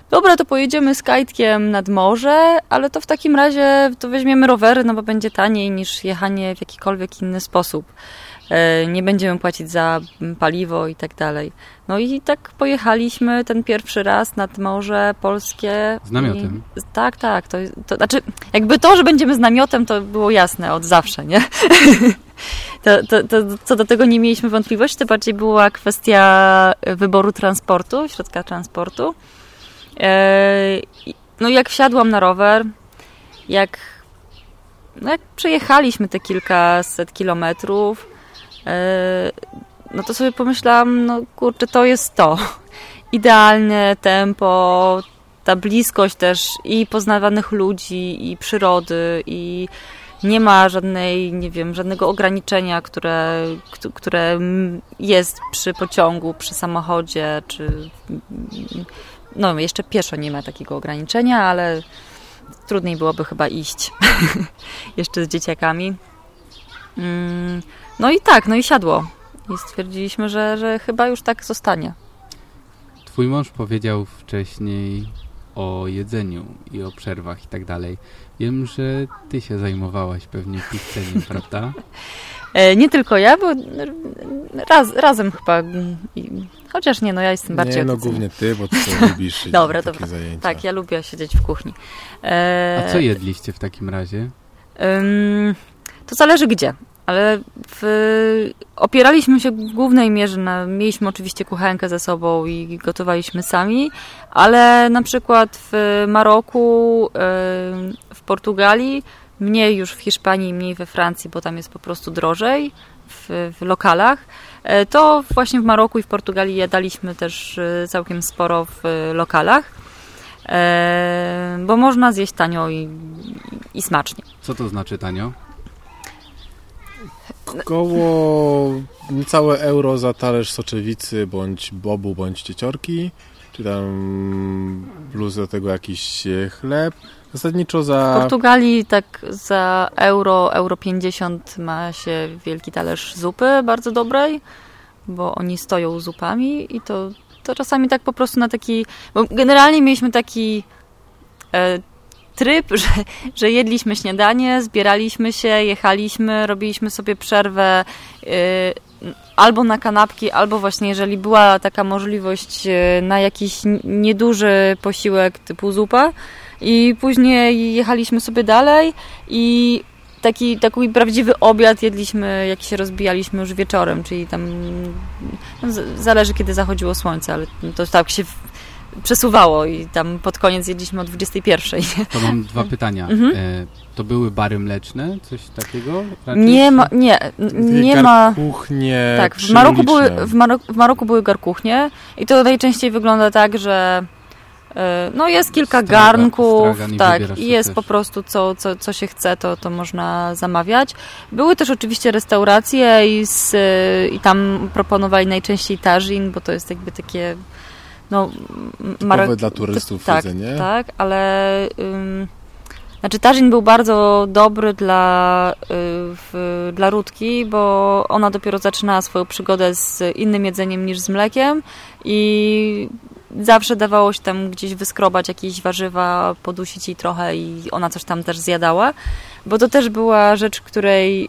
dobra, to pojedziemy z kajtkiem nad morze, ale to w takim razie to weźmiemy rowery, no bo będzie taniej niż jechanie w jakikolwiek inny sposób. E, Nie będziemy płacić za paliwo i tak dalej. No i tak pojechaliśmy ten pierwszy raz nad Morze Polskie. Z namiotem. I, tak, tak. To, to znaczy, jakby to, że będziemy z namiotem, to było jasne od zawsze, nie? to, to, to, co do tego nie mieliśmy wątpliwości, to bardziej była kwestia wyboru transportu, środka transportu. E, no jak wsiadłam na rower, jak, no jak przejechaliśmy te kilkaset kilometrów, e, no to sobie pomyślałam, no kurczę, to jest to. Idealne tempo, ta bliskość też i poznawanych ludzi, i przyrody, i nie ma żadnej, nie wiem, żadnego ograniczenia, które, któ- które jest przy pociągu, przy samochodzie, czy no jeszcze pieszo nie ma takiego ograniczenia, ale trudniej byłoby chyba iść jeszcze z dzieciakami. Mm, No i tak, no i siadło. I stwierdziliśmy, że, że chyba już tak zostanie. Twój mąż powiedział wcześniej o jedzeniu i o przerwach i tak dalej. Wiem, że ty się zajmowałaś pewnie pichceniem, prawda? E, Nie tylko ja, bo raz, razem chyba. Chociaż nie, no ja jestem bardziej Nie, no głównie ty, bo ty lubisz Dobra, takie dobra. zajęcia. Tak, ja lubię siedzieć w kuchni. E, A co jedliście w takim razie? Ym, to zależy gdzie, ale w, opieraliśmy się w głównej mierze na. Mieliśmy oczywiście kuchenkę ze sobą i gotowaliśmy sami, ale na przykład w Maroku, w Portugalii, mniej już w Hiszpanii, mniej we Francji, bo tam jest po prostu drożej w, w lokalach. e, To właśnie w Maroku i w Portugalii jadaliśmy też e, całkiem sporo w e, lokalach, bo można zjeść tanio i, i smacznie. Co to znaczy tanio? Koło niecałe euro za talerz soczewicy, bądź bobu, bądź cieciorki, czy tam plus do tego jakiś chleb. Zasadniczo W za... Portugalii tak za euro, euro 50 ma się wielki talerz zupy bardzo dobrej, bo oni stoją zupami i to, to czasami tak po prostu na taki... Bo generalnie mieliśmy taki e, tryb, że, że jedliśmy śniadanie, zbieraliśmy się, jechaliśmy, robiliśmy sobie przerwę e, albo na kanapki, albo właśnie jeżeli była taka możliwość e, na jakiś nieduży posiłek typu zupa, i później jechaliśmy sobie dalej i taki, taki prawdziwy obiad jedliśmy, jak się rozbijaliśmy już wieczorem, czyli tam no, zależy kiedy zachodziło słońce, ale to tak się przesuwało i tam pod koniec jedliśmy o 21. To mam dwa pytania. Mhm. E, to były bary mleczne? Coś takiego? Raczej Nie ma, nie, nie ma... Kuchnie Tak, w Maroku, były, w, Marok, w Maroku były garkuchnie i to najczęściej wygląda tak, że no jest kilka Straga- garnków, stragan i tak, i jest też. po prostu co, co, co się chce, to, to można zamawiać. Były też oczywiście restauracje i, z, i tam proponowali najczęściej tażin, bo to jest jakby takie no, m- Typowe dla turystów tak, jedzenie. tak, ale ym, znaczy tażin był bardzo dobry dla, y, w, dla Rutki, bo ona dopiero zaczynała swoją przygodę z innym jedzeniem niż z mlekiem i zawsze dawało się tam gdzieś wyskrobać jakieś warzywa, podusić jej trochę i ona coś tam też zjadała, bo to też była rzecz, której,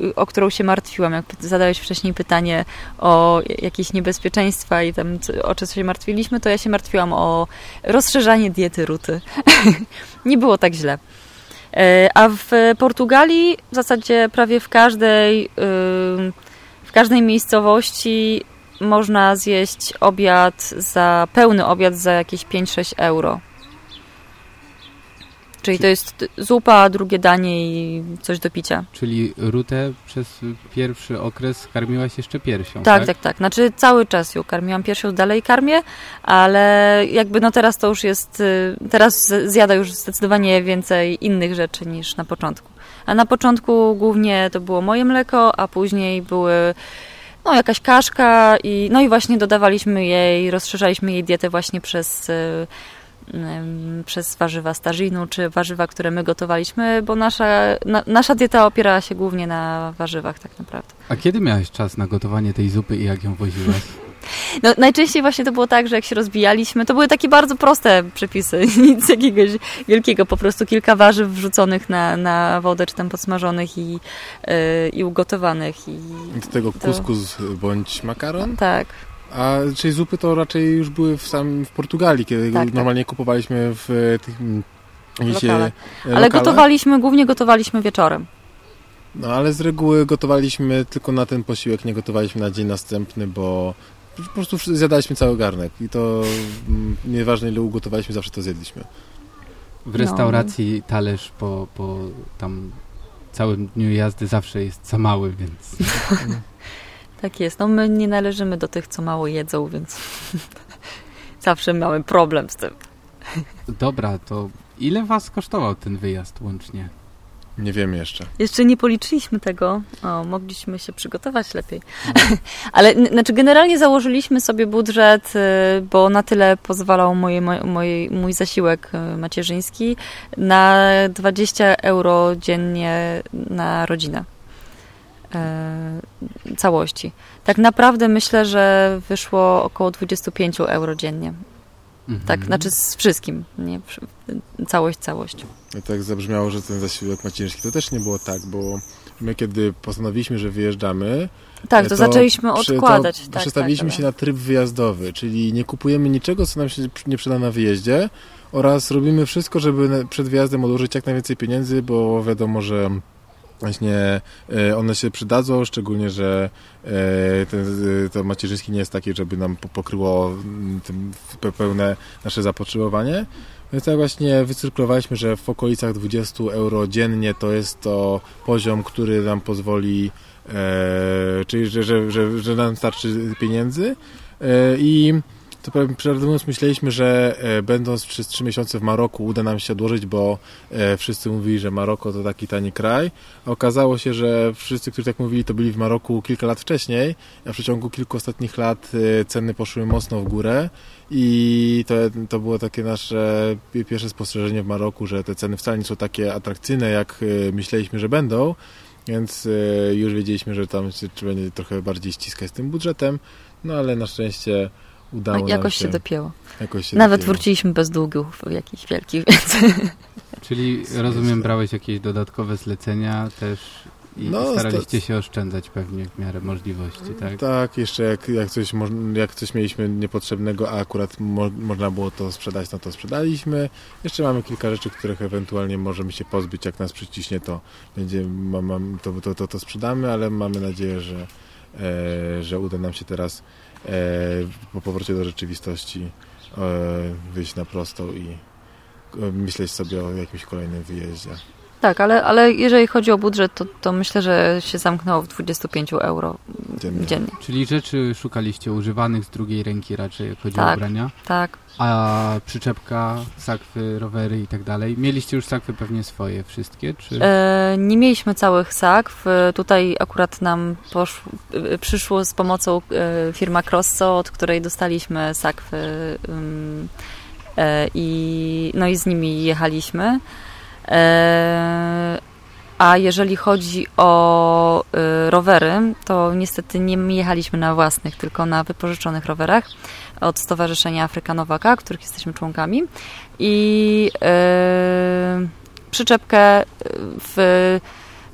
y, o którą się martwiłam, jak zadałeś wcześniej pytanie o jakieś niebezpieczeństwa i tam o co się martwiliśmy, to ja się martwiłam o rozszerzanie diety Ruty. Nie było tak źle. E, A w Portugalii w zasadzie prawie w każdej, w każdej miejscowości można zjeść obiad za, pełny obiad za jakieś 5-6 euro. Czyli to jest zupa, drugie danie i coś do picia. Czyli Rutę przez pierwszy okres karmiłaś jeszcze piersią, Tak, tak? tak, tak. Znaczy cały czas ją karmiłam piersią, dalej karmię, ale jakby no teraz to już jest, y, teraz zjada już zdecydowanie więcej innych rzeczy niż na początku. A na początku głównie to było moje mleko, a później były no jakaś kaszka i no i właśnie dodawaliśmy jej, rozszerzaliśmy jej dietę właśnie przez y, przez warzywa z tażinu, czy warzywa, które my gotowaliśmy, bo nasza, na, nasza dieta opierała się głównie na warzywach tak naprawdę. A kiedy miałeś czas na gotowanie tej zupy i jak ją woziłaś? No, najczęściej właśnie to było tak, że jak się rozbijaliśmy, to były takie bardzo proste przepisy, nic jakiegoś wielkiego, po prostu kilka warzyw wrzuconych na, na wodę, czy tam podsmażonych i, yy, i ugotowanych. I, Do tego To- kuskus bądź makaron. tak, A czyli zupy to raczej już były w, sam, w Portugalii, kiedy Tak, tak. normalnie kupowaliśmy w e, tych mm, wiecie, Lokale. e, ale gotowaliśmy, głównie gotowaliśmy wieczorem. No ale z reguły gotowaliśmy tylko na ten posiłek, nie gotowaliśmy na dzień następny, bo po prostu zjadaliśmy cały garnek i to mm, nieważne ile ugotowaliśmy, zawsze to zjedliśmy. W No. restauracji talerz po, po tam całym dniu jazdy zawsze jest za mały, więc Tak jest. No my nie należymy do tych, co mało jedzą, więc zawsze mamy problem z tym. Dobra, to ile was kosztował ten wyjazd łącznie? Nie wiemy jeszcze. Jeszcze nie policzyliśmy tego. O, mogliśmy się przygotować lepiej. Ale n- znaczy generalnie założyliśmy sobie budżet, y, bo na tyle pozwalał moje, moje, mój zasiłek y, macierzyński na 20 euro dziennie na rodzinę. E, całości. Tak naprawdę myślę, że wyszło około 25 euro dziennie. Mhm. Tak, znaczy z wszystkim, nie? Całość, całość. I tak zabrzmiało, że ten zasiłek macierzyński to też nie było tak, bo my kiedy postanowiliśmy, że wyjeżdżamy, Tak, to, zaczęliśmy przy- odkładać. To tak, przestawiliśmy tak, się na tryb wyjazdowy, czyli nie kupujemy niczego, co nam się nie przyda na wyjeździe oraz robimy wszystko, żeby przed wyjazdem odłożyć jak najwięcej pieniędzy, bo wiadomo, że właśnie e, one się przydadzą, szczególnie, że e, ten, e, to macierzyński nie jest taki, żeby nam po- pokryło mm, tym pe- pełne nasze zapotrzebowanie. Więc tak właśnie wycyrkulowaliśmy, że w okolicach 20 euro dziennie to jest to poziom, który nam pozwoli, czyli że, że, że, że nam starczy pieniędzy. I to powiem, mówiąc, myśleliśmy, że e, będąc przez 3 miesiące w Maroku uda nam się odłożyć, bo e, wszyscy mówili, że Maroko to taki tani kraj. A okazało się, że wszyscy, którzy tak mówili, to byli w Maroku kilka lat wcześniej, a w przeciągu kilku ostatnich lat e, ceny poszły mocno w górę. I to, to było takie nasze pierwsze spostrzeżenie w Maroku, że te ceny wcale nie są takie atrakcyjne, jak myśleliśmy, że będą. Więc już wiedzieliśmy, że tam się będzie trochę bardziej ściskać z tym budżetem. No ale na szczęście udało No, nam jakoś się. się dopięło. jakoś się Nawet dopięło. wróciliśmy bez długów jakichś wielkich, więc Czyli rozumiem, brałeś jakieś dodatkowe zlecenia też i No, staraliście się oszczędzać pewnie w miarę możliwości, tak? Tak, jeszcze jak, jak, coś, jak coś mieliśmy niepotrzebnego, a akurat mo, można było to sprzedać, no to sprzedaliśmy. Jeszcze mamy kilka rzeczy, których ewentualnie możemy się pozbyć, jak nas przyciśnie, to będzie, mam, to, to, to, to sprzedamy, ale mamy nadzieję, że, e, że uda nam się teraz po powrocie do rzeczywistości e, wyjść na prostą i e, myśleć sobie o jakimś kolejnym wyjeździe. Tak, ale, ale jeżeli chodzi o budżet, to, to myślę, że się zamknęło w 25 euro Dziennie. dziennie. Czyli rzeczy szukaliście używanych z drugiej ręki raczej, jak chodzi o Tak. ubrania, Tak, a przyczepka, sakwy, rowery i tak dalej. Mieliście już sakwy pewnie swoje wszystkie, czy... e, nie mieliśmy całych sakw. Tutaj akurat nam posz, e, przyszło z pomocą e, firma Crosso, od której dostaliśmy sakwy e, i, no i z nimi jechaliśmy. E, a jeżeli chodzi o e, rowery, to niestety nie jechaliśmy na własnych, tylko na wypożyczonych rowerach od Stowarzyszenia Afryka Nowaka, których jesteśmy członkami. I e, przyczepkę w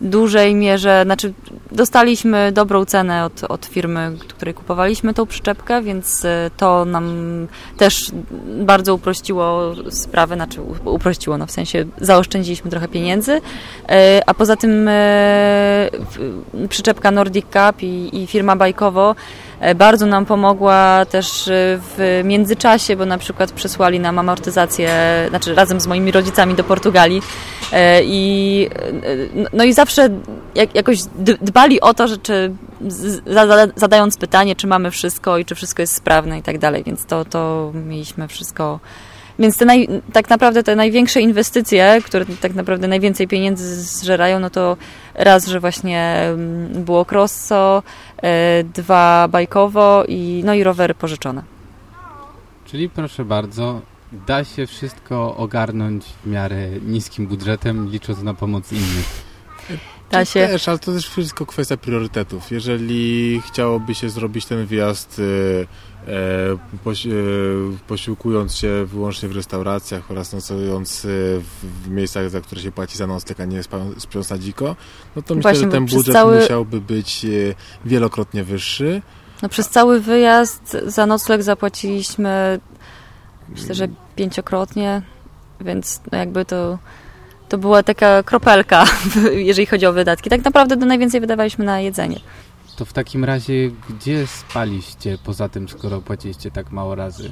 dużej mierze, znaczy dostaliśmy dobrą cenę od, od firmy, której kupowaliśmy tą przyczepkę, więc e, to nam też bardzo uprościło sprawę, znaczy uprościło, no w sensie zaoszczędziliśmy trochę pieniędzy, e, a poza tym w- przyczepka Nordic Cup i, i firma Bajkowo bardzo nam pomogła też e, w międzyczasie, bo na przykład przysłali nam amortyzację, znaczy razem z moimi rodzicami do Portugalii. E, i e, no i zawsze jak, jakoś dbali o to, że czy zadając pytanie, czy mamy wszystko i czy wszystko jest sprawne i tak dalej, więc to, to mieliśmy wszystko. Więc te naj, tak naprawdę te największe inwestycje, które tak naprawdę najwięcej pieniędzy zżerają, no to raz, że właśnie mm, było Crosso, e, dwa bajkowo i, no i rowery pożyczone. Czyli proszę bardzo, da się wszystko ogarnąć w miarę niskim budżetem, licząc na pomoc innych. Da się. Też, ale to też wszystko kwestia priorytetów. Jeżeli chciałoby się zrobić ten wyjazd e, posiłkując się wyłącznie w restauracjach oraz nocując e, w, miejscach, za które się płaci za nocleg, a nie śpiąc na dziko, no to myślę, Właśnie, że bo ten budżet cały- musiałby być e, wielokrotnie wyższy. No przez cały wyjazd za nocleg zapłaciliśmy myślę, że pięciokrotnie, więc no jakby to, to była taka kropelka, jeżeli chodzi o wydatki. Tak naprawdę to najwięcej wydawaliśmy na jedzenie. To w takim razie, gdzie spaliście poza tym, skoro płaciliście tak mało razy?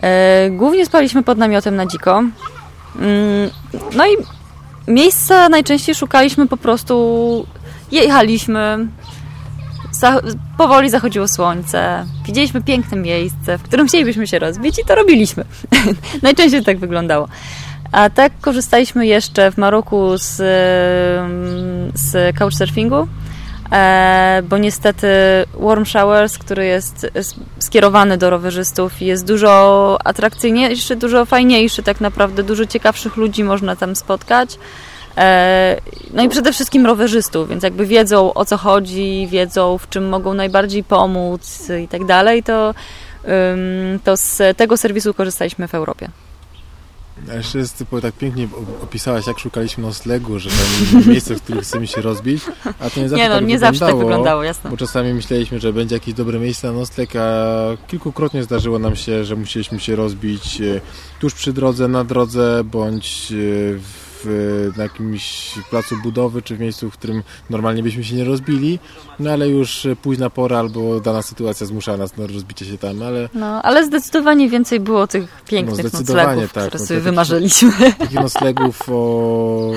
E, głównie spaliśmy pod namiotem na dziko. Mm, no i miejsca najczęściej szukaliśmy po prostu, jechaliśmy, powoli zachodziło słońce, widzieliśmy piękne miejsce, w którym chcielibyśmy się rozbić i to robiliśmy. Najczęściej tak wyglądało. A tak korzystaliśmy jeszcze w Maroku z, z couchsurfingu, bo niestety Warm Showers, który jest skierowany do rowerzystów jest dużo atrakcyjniejszy, dużo fajniejszy tak naprawdę, dużo ciekawszych ludzi można tam spotkać. E, no i przede wszystkim rowerzystów, więc jakby wiedzą o co chodzi, wiedzą w czym mogą najbardziej pomóc i tak dalej, to, to z tego serwisu korzystaliśmy w Europie. Jest, bo tak pięknie opisałaś, jak szukaliśmy noclegu, że tam miejsce, w którym chcemy się rozbić, a to nie zawsze, nie, no, tak, nie wyglądało, zawsze tak wyglądało, jasne. Bo czasami myśleliśmy, że będzie jakieś dobre miejsce na nocleg, a kilkukrotnie zdarzyło nam się, że musieliśmy się rozbić e, tuż przy drodze, na drodze, bądź e, w w, na jakimś placu budowy, czy w miejscu, w którym normalnie byśmy się nie rozbili, no ale już późna pora albo dana sytuacja zmusza nas do rozbicia się tam, ale... No, ale zdecydowanie więcej było tych pięknych no, noclegów, tak, które no, sobie wymarzyliśmy. Takich noclegów o e,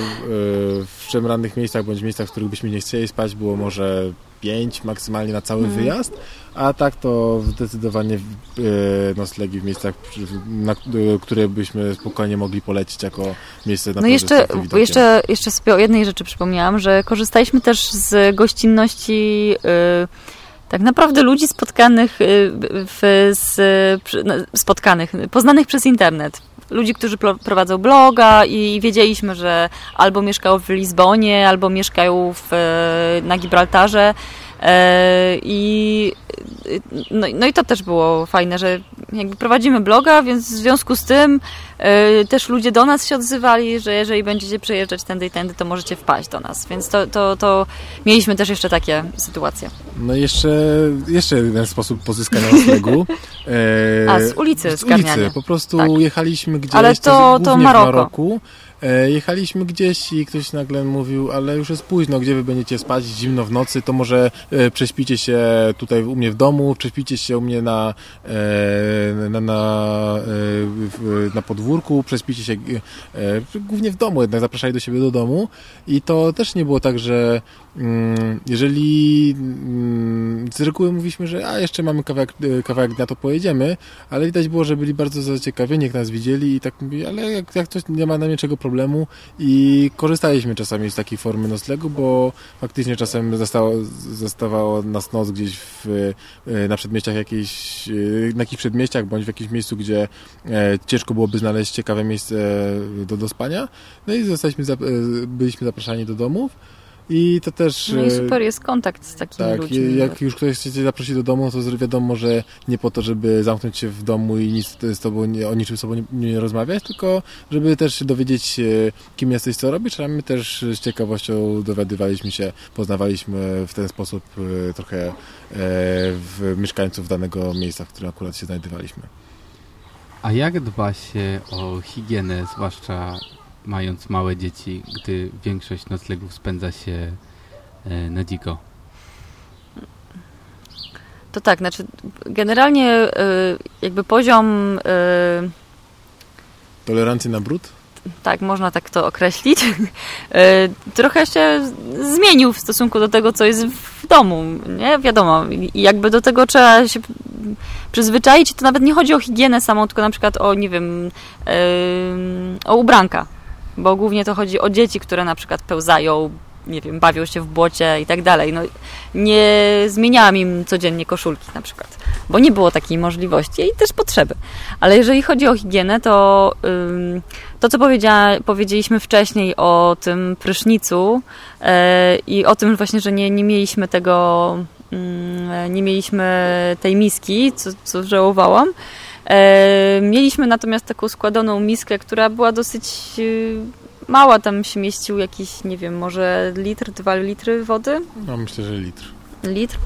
w szemranych miejscach, bądź miejscach, w których byśmy nie chcieli spać, było może pięć maksymalnie na cały hmm. wyjazd, a tak to zdecydowanie e, noclegi w miejscach, na, e, które byśmy spokojnie mogli polecić jako miejsce na No jeszcze, jeszcze, jeszcze sobie o jednej rzeczy przypomniałam, że korzystaliśmy też z gościnności e, tak naprawdę ludzi spotkanych, w, z, spotkanych, poznanych przez internet ludzi, którzy prowadzą bloga i wiedzieliśmy, że albo mieszkają w Lizbonie, albo mieszkają w, na Gibraltarze. E, I, no, no, i to też było fajne, że jakby prowadzimy bloga, więc w związku z tym e, też ludzie do nas się odzywali, że jeżeli będziecie przejeżdżać tędy i tędy, to możecie wpaść do nas. Więc to, to, to mieliśmy też jeszcze takie sytuacje. No i jeszcze, jeszcze jeden sposób pozyskania noclegu. E, A, z ulicy, z ulicy. Po prostu tak. jechaliśmy gdzieś, Ale to, to Maroko. w Maroku. E, jechaliśmy gdzieś i ktoś nagle mówił, ale już jest późno, gdzie wy będziecie spać? Zimno w nocy, to może e, prześpicie się tutaj u mnie w domu, prześpicie się u mnie na, e, na, na, na podwórku, prześpicie się głównie w domu, jednak zapraszali do siebie do domu. I to też nie było tak, że jeżeli mm, z reguły mówiliśmy, że a jeszcze mamy kawałek, kawałek dnia, to pojedziemy, ale widać było, że byli bardzo zaciekawieni, jak nas widzieli i tak mówili, ale jak, jak nie ma na mnie czego problemu, i korzystaliśmy czasami z takiej formy noclegu, bo faktycznie czasem zostało, zostawało nas noc gdzieś w, e, na przedmieściach jakiejś, e, na jakichś przedmieściach bądź w jakimś miejscu, gdzie e, ciężko byłoby znaleźć ciekawe miejsce do, do spania. No i zostaliśmy, byliśmy zapraszani do domów i to też... No i super jest kontakt z takimi tak, ludźmi. jak już ktoś chce cię zaprosić do domu, to wiadomo, że nie po to, żeby zamknąć się w domu i nic z tobą, nie, o niczym z tobą nie, nie, rozmawiać, tylko żeby też się dowiedzieć, kim jesteś, co robisz, a my też z ciekawością dowiadywaliśmy się, poznawaliśmy w ten sposób e, trochę e, w mieszkańców danego miejsca, w którym akurat się znajdowaliśmy. A jak dba się o higienę, zwłaszcza mając małe dzieci, gdy większość noclegów spędza się e, na dziko? To tak, znaczy generalnie e, jakby poziom e, tolerancji na brud? Tak, można tak to określić. Trochę się zmienił w stosunku do tego, co jest w domu, nie? Wiadomo, i jakby do tego trzeba się przyzwyczaić. To nawet nie chodzi o higienę samą, tylko na przykład o, nie wiem, o ubranka bo głównie to chodzi o dzieci, które na przykład pełzają, nie wiem, bawią się w błocie i tak dalej. No, nie zmieniałam im codziennie koszulki na przykład, bo nie było takiej możliwości i też potrzeby. Ale jeżeli chodzi o higienę, to to, co powiedzieliśmy wcześniej o tym prysznicu e, i o tym właśnie, że nie, nie mieliśmy tego, nie mieliśmy tej miski, co, co żałowałam, mieliśmy natomiast taką składaną miskę, która była dosyć e, mała, tam się mieścił jakiś, nie wiem, może litr, dwa litry wody? No myślę, że litr. Litr.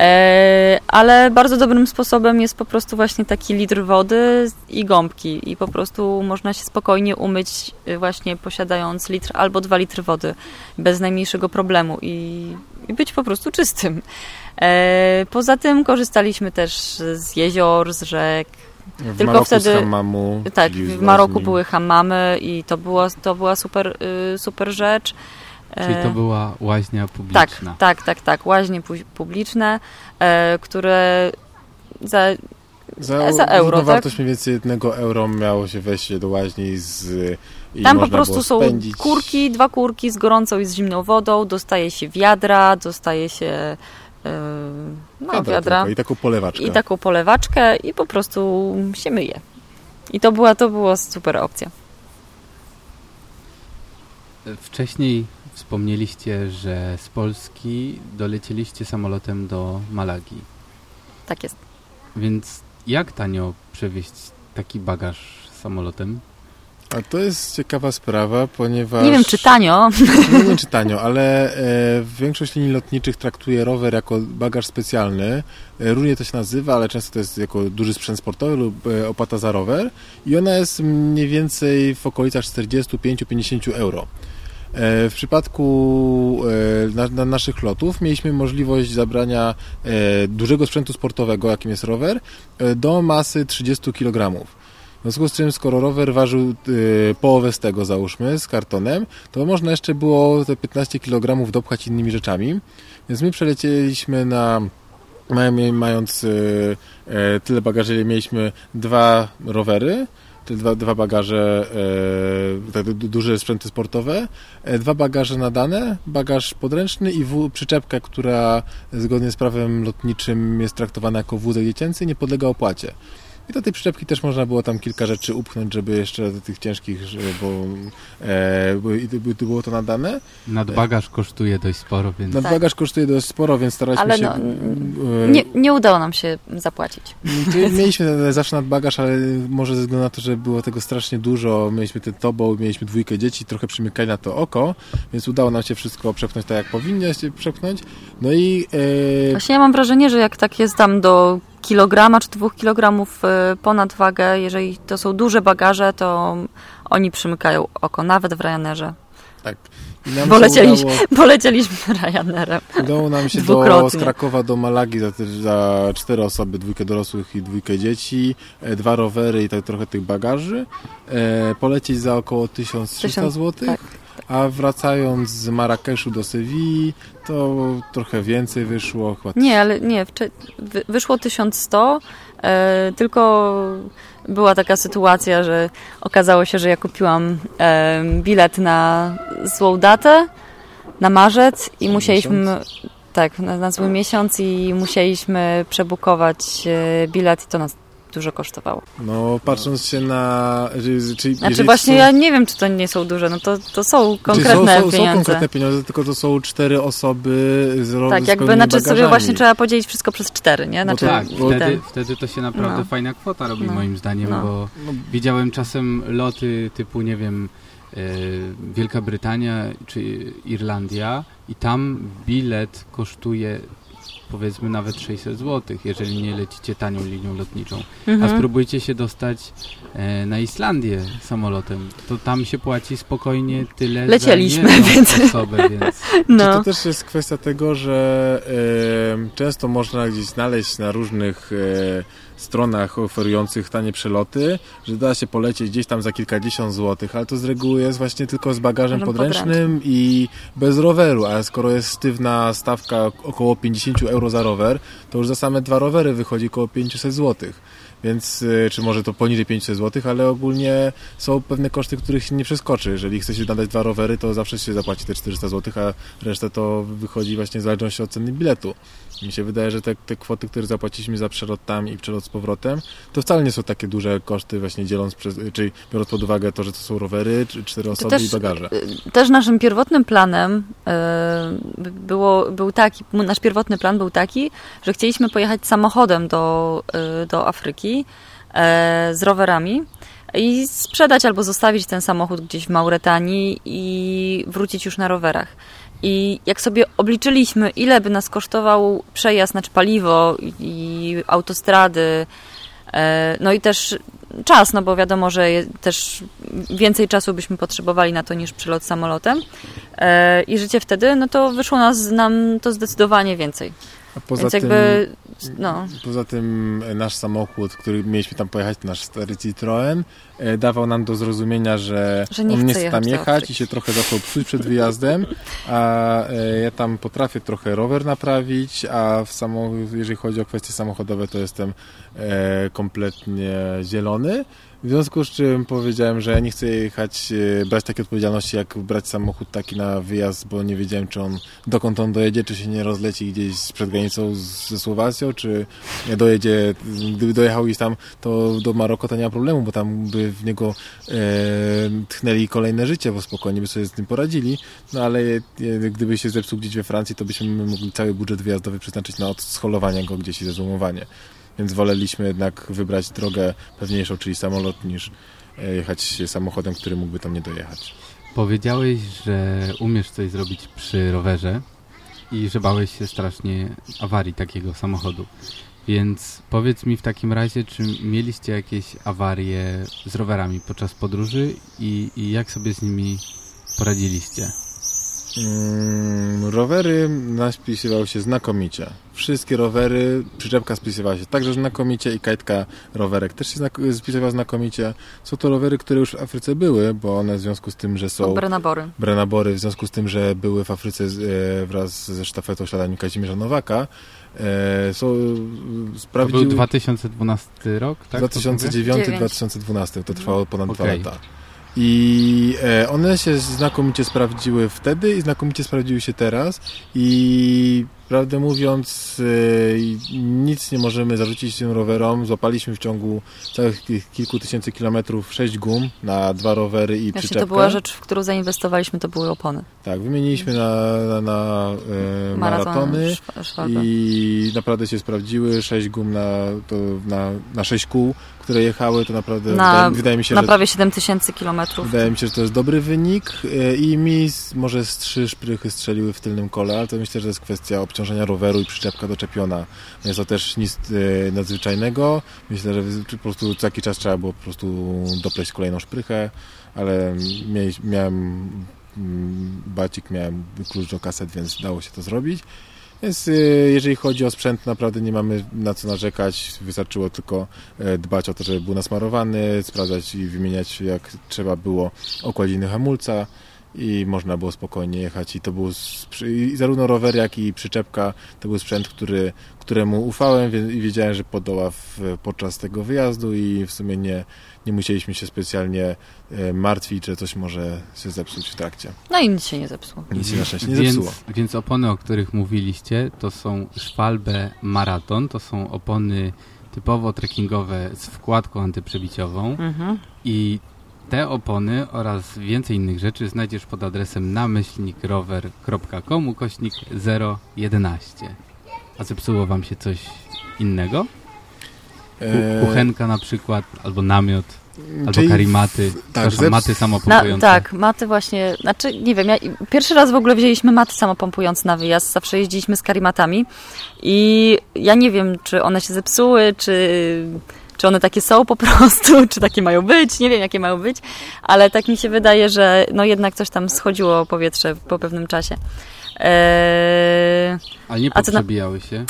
E, ale bardzo dobrym sposobem jest po prostu właśnie taki litr wody i gąbki i po prostu można się spokojnie umyć właśnie posiadając litr albo dwa litry wody bez najmniejszego problemu i, i być po prostu czystym. Poza tym korzystaliśmy też z jezior, z rzek, w Tylko Maroku wtedy. Hamamu, tak, w Maroku były hamamy i to była, to była super, y, super rzecz. Czyli to E, była łaźnia Tak, publiczna. tak, tak, tak. Łaźnie pu- publiczne, e, które za, Za, Za euro, tak? wartość mniej więcej jednego euro miało się wejść do łaźni z... I Tam po prostu było są kurki, dwa kurki z gorącą i z zimną wodą, dostaje się wiadra, dostaje się no, Wiadra wiadra tylko I taką polewaczkę. i taką polewaczkę i po prostu się myje. I to była, to była super opcja. Wcześniej wspomnieliście, że z Polski dolecieliście samolotem do Malagi. Tak jest. Więc jak tanio przewieźć taki bagaż samolotem? A to jest ciekawa sprawa, ponieważ... Nie wiem, czy tanio. Nie wiem, czy tanio, ale e, większość linii lotniczych traktuje rower jako bagaż specjalny. E, różnie to się nazywa, ale często to jest jako duży sprzęt sportowy lub e, opłata za rower. I ona jest mniej więcej w okolicach 45-50 euro. E, W przypadku e, na, na naszych lotów mieliśmy możliwość zabrania e, dużego sprzętu sportowego, jakim jest rower, do masy 30 kg. W związku z czym, skoro rower ważył e, połowę z tego, załóżmy, z kartonem, to można jeszcze było te 15 kg dopchać innymi rzeczami. Więc my przelecieliśmy na maj- mając e, e, tyle bagaży, mieliśmy dwa rowery, te dwa, dwa bagaże, du- duże sprzęty sportowe, e, dwa bagaże nadane, bagaż podręczny i w, przyczepka, która zgodnie z prawem lotniczym jest traktowana jako wózek dziecięcy, nie podlega opłacie. I do tej przyczepki też można było tam kilka rzeczy upchnąć, żeby jeszcze do tych ciężkich, bo, e, bo i by- było to nadane. Nadbagaż kosztuje dość sporo, więc No Tak. bagaż kosztuje dość sporo, więc staraliśmy Ale się... no, e, Nie, nie udało nam się zapłacić. Mieliśmy zawsze nadbagaż, ale może ze względu na to, że było tego strasznie dużo, mieliśmy ten tobą, mieliśmy dwójkę dzieci, trochę przymykali na to oko, więc udało nam się wszystko przepchnąć tak, jak powinno się przepchnąć. No i e, Właśnie ja mam wrażenie, że jak tak jest tam do kilograma czy dwóch kilogramów e, ponad wagę, jeżeli to są duże bagaże, to oni przymykają oko, nawet w Ryanerze. tak. I nam Bo lecieliśmy. udało, Polecieliśmy Ryanerem. udało nam się do, z Krakowa do Malagi za, za cztery osoby, dwójkę dorosłych i dwójkę dzieci, e, dwa rowery i tak trochę tych bagaży, e, polecieć za około 1300 Tysiąc- zł. tak. A wracając z Marrakeszu do Sewilli, to trochę więcej wyszło. Chyba Nie, ale nie, wyszło 1100, e, tylko była taka sytuacja, że okazało się, że ja kupiłam e, bilet na złą datę, na marzec i musieliśmy, tak, na, na zły miesiąc i musieliśmy przebukować e, bilet i to nas dużo kosztowało. No, patrząc się na... Czyli, Znaczy właśnie są, ja nie wiem, czy to nie są duże, no to, to są konkretne są, są, są pieniądze. konkretne pieniądze, tylko to są cztery osoby z tak, z jakby, znaczy sobie bagażami. właśnie trzeba podzielić wszystko przez cztery, nie? No Znaczy, tak, wtedy, ten- wtedy to się naprawdę No. fajna kwota robi No. moim zdaniem, No. bo No, widziałem czasem loty typu, nie wiem, e, Wielka Brytania czy Irlandia i tam bilet kosztuje powiedzmy nawet 600 zł, jeżeli nie lecicie tanią linią lotniczą. A Mhm. spróbujcie się dostać e, na Islandię samolotem, to tam się płaci spokojnie tyle Lecieliśmy, więc- osobę, więc Czy No. to też jest kwestia tego, że e, często można gdzieś znaleźć na różnych e, stronach oferujących tanie przeloty, że da się polecieć gdzieś tam za kilkadziesiąt złotych, ale to z reguły jest właśnie tylko z bagażem Bagażem podręcznym i bez roweru, a skoro jest sztywna stawka około 50 euro za rower, to już za same dwa rowery wychodzi około 500 złotych. Więc, e, czy może to poniżej 500 zł, ale ogólnie są pewne koszty, których się nie przeskoczy. Jeżeli chce się nadać dwa rowery, to zawsze się zapłaci te 400 zł, a resztę to wychodzi właśnie w zależności od ceny biletu. Mi się wydaje, że te, te kwoty, które zapłaciliśmy za przelot tam i przelot z powrotem, to wcale nie są takie duże koszty, właśnie dzieląc przez, czyli biorąc pod uwagę to, że to są rowery, czy cztery osoby też- i bagaże. Też naszym pierwotnym planem e, było, był taki, nasz pierwotny plan był taki, że chcieliśmy pojechać samochodem do, e, do Afryki e, z rowerami i sprzedać albo zostawić ten samochód gdzieś w Mauretanii i wrócić już na rowerach. I jak sobie obliczyliśmy, ile by nas kosztował przejazd, znaczy paliwo i, autostrady, e, no i też czas, no bo wiadomo, że też więcej czasu byśmy potrzebowali na to niż przylot samolotem e, i życie wtedy, no to wyszło nas, nam to zdecydowanie więcej. A poza Więc tym, jakby, no, poza tym e, nasz samochód, który mieliśmy tam pojechać, nasz stary Citroen, e, dawał nam do zrozumienia, że, Że nie on nie chce tam jechać i się trochę zaczął psuć przed wyjazdem, a e, ja tam potrafię trochę rower naprawić, a w samo, jeżeli chodzi o kwestie samochodowe, to jestem kompletnie zielony. W związku z czym powiedziałem, że ja nie chcę jechać, e, brać takiej odpowiedzialności, jak brać samochód taki na wyjazd, bo nie wiedziałem, czy on, dokąd on dojedzie, czy się nie rozleci gdzieś przed granicą ze Słowacją, czy dojedzie, gdyby dojechał gdzieś tam, to do Maroko to nie ma problemu, bo tam by w niego e, tchnęli kolejne życie, bo spokojnie by sobie z tym poradzili, no ale e, gdyby się zepsuł gdzieś we Francji, to byśmy mogli cały budżet wyjazdowy przeznaczyć na odscholowanie go gdzieś i zezumowanie. Więc woleliśmy jednak wybrać drogę pewniejszą, czyli samolot, niż e, jechać samochodem, który mógłby tam nie dojechać. Powiedziałeś, że umiesz coś zrobić przy rowerze i że bałeś się strasznie awarii takiego samochodu. Więc powiedz mi w takim razie, czy mieliście jakieś awarie z rowerami podczas podróży i, i jak sobie z nimi poradziliście? Mm, rowery nas spisywały się znakomicie. Wszystkie rowery, przyczepka spisywała się także znakomicie i kajtka rowerek też się znak- spisywała znakomicie. Są to rowery, które już w Afryce były, bo one w związku z tym, że są dobre nabory. Brenabory, w związku z tym, że były w Afryce z, e, wraz ze sztafetą śladami Kazimierza Nowaka, e, są, To sprawdziły... był 2012 rok, tak? 2009-2012, to trwało ponad dwa Okej. lata. I e, one się znakomicie sprawdziły wtedy i znakomicie sprawdziły się teraz. I prawdę mówiąc e, nic nie możemy zarzucić tym rowerom. Złapaliśmy w ciągu całych kilku tysięcy kilometrów sześć gum na dwa rowery i Jeśli przyczepkę. to była rzecz, w którą zainwestowaliśmy, to były opony. Tak, wymieniliśmy na, na, na e, maratony. I naprawdę się sprawdziły. Sześć gum na, to na, na sześć kół, które jechały, to naprawdę Na- wydaje, wydaje mi się, Na że prawie 7 tysięcy kilometrów. wydaje mi się, że to jest dobry wynik e, i mi może z trzy szprychy strzeliły w tylnym kole, ale to myślę, że jest kwestia obciążenia roweru i przyczepka doczepiona. Jest to też nic e, nadzwyczajnego. Myślę, że po prostu co jakiś czas trzeba było po prostu dopleść kolejną szprychę, ale miałem mm, bacik, miałem klucz do kaset, więc dało się to zrobić. Więc y, jeżeli chodzi o sprzęt, naprawdę nie mamy na co narzekać. Wystarczyło tylko e, dbać o to, żeby był nasmarowany, sprawdzać i wymieniać jak trzeba było okładziny hamulca i można było spokojnie jechać. I to był i zarówno rower, jak i przyczepka to był sprzęt, który, któremu ufałem i wiedziałem, że podoła w, podczas tego wyjazdu i w sumie nie, nie musieliśmy się specjalnie e, martwić, że coś może się zepsuć w trakcie. No i nic się nie zepsuło. Nic się na szczęście nie więc, zepsuło. więc opony, o których mówiliście, to są Schwalbe Marathon, to są opony typowo trekkingowe z wkładką antyprzebiciową Mhm. i te opony oraz więcej innych rzeczy znajdziesz pod adresem namyślnikrower.com ukośnik 011. A zepsuło wam się coś innego? E, Kuchenka na przykład, albo namiot, albo czyli- karimaty, tak, przepraszam, zeps- maty Na, samopompujące. tak, maty właśnie, znaczy nie wiem, ja pierwszy raz w ogóle wzięliśmy maty samopompujące na wyjazd, zawsze jeździliśmy z karimatami i ja nie wiem, czy one się zepsuły, czy, czy one takie są po prostu, czy takie mają być, nie wiem jakie mają być, ale tak mi się wydaje, że no jednak coś tam schodziło powietrze po pewnym czasie. Eee, Ale nie poprzebijały się.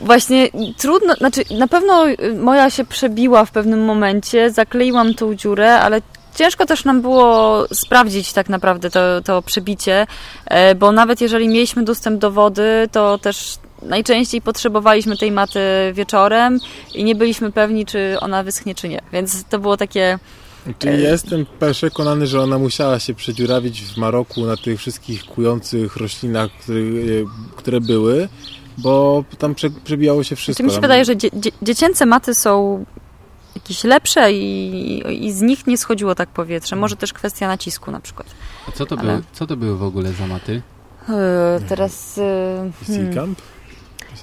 Właśnie trudno, znaczy na pewno moja się przebiła w pewnym momencie, zakleiłam tą dziurę, ale ciężko też nam było sprawdzić tak naprawdę to, to przebicie, e, bo nawet jeżeli mieliśmy dostęp do wody, to też najczęściej potrzebowaliśmy tej maty wieczorem i nie byliśmy pewni, czy ona wyschnie, czy nie. Więc to było takie. Czyli ja jestem przekonany, że ona musiała się przedziurawić w Maroku na tych wszystkich kujących roślinach, które, które były, bo tam prze, przebijało się wszystko. Czy mi się wydaje, że dzie, dzie, dziecięce maty są jakieś lepsze i, i z nich nie schodziło tak powietrze. Może też kwestia nacisku na przykład. A co to, Ale- były, co to były w ogóle za maty? E, Teraz. e, Sea hmm. Camp?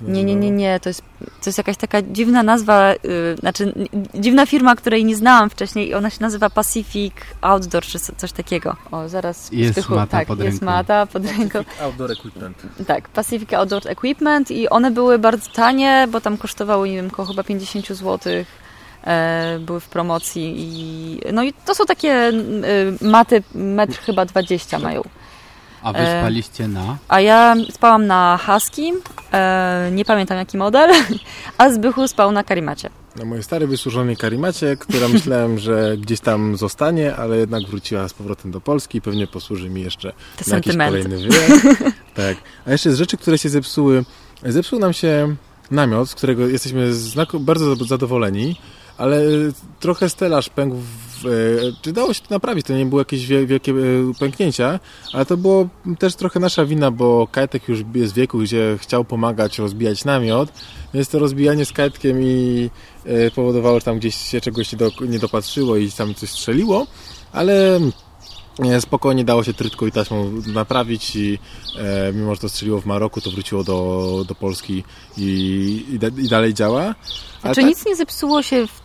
Nie, nie, nie, nazywało? nie. To jest, to jest jakaś taka dziwna nazwa, y, znaczy dziwna firma, której nie znałam wcześniej i ona się nazywa Pacific Outdoor czy co- coś takiego. O, zaraz Jest Zbychu- mata tak, pod jest ręką. mata pod ręką. Outdoor Equipment. Tak, Pacific Outdoor Equipment i one były bardzo tanie, bo tam kosztowały, nie wiem, około chyba 50 zł. E, były w promocji i no i to są takie y, maty metr chyba 20 mają. A wy E, spaliście na... A ja spałam na Husky e, nie pamiętam jaki model, a Zbychu spał na karimacie. Na mojej starej wysłużonej karimacie, która myślałem, że gdzieś tam zostanie, ale jednak wróciła z powrotem do Polski i pewnie posłuży mi jeszcze Te na jakiś kolejny wyjazd. tak. A jeszcze z rzeczy, które się zepsuły. Zepsuł nam się namiot, z którego jesteśmy bardzo zadowoleni, ale trochę stelaż pękł. W, e, czy dało się to naprawić? To nie było jakieś wie, wielkie e, pęknięcia, ale to było też trochę nasza wina, bo Kajtek już jest w wieku, gdzie chciał pomagać rozbijać namiot, więc to rozbijanie z Kajtkiem i e, powodowało, że tam gdzieś się czegoś nie, do, nie dopatrzyło i tam coś strzeliło, ale spokojnie dało się trytką i taśmą naprawić i e, mimo, że to strzeliło w Maroku, to wróciło do, do Polski i, i, da, i dalej działa. Ale Znaczy tak- nic nie zepsuło się w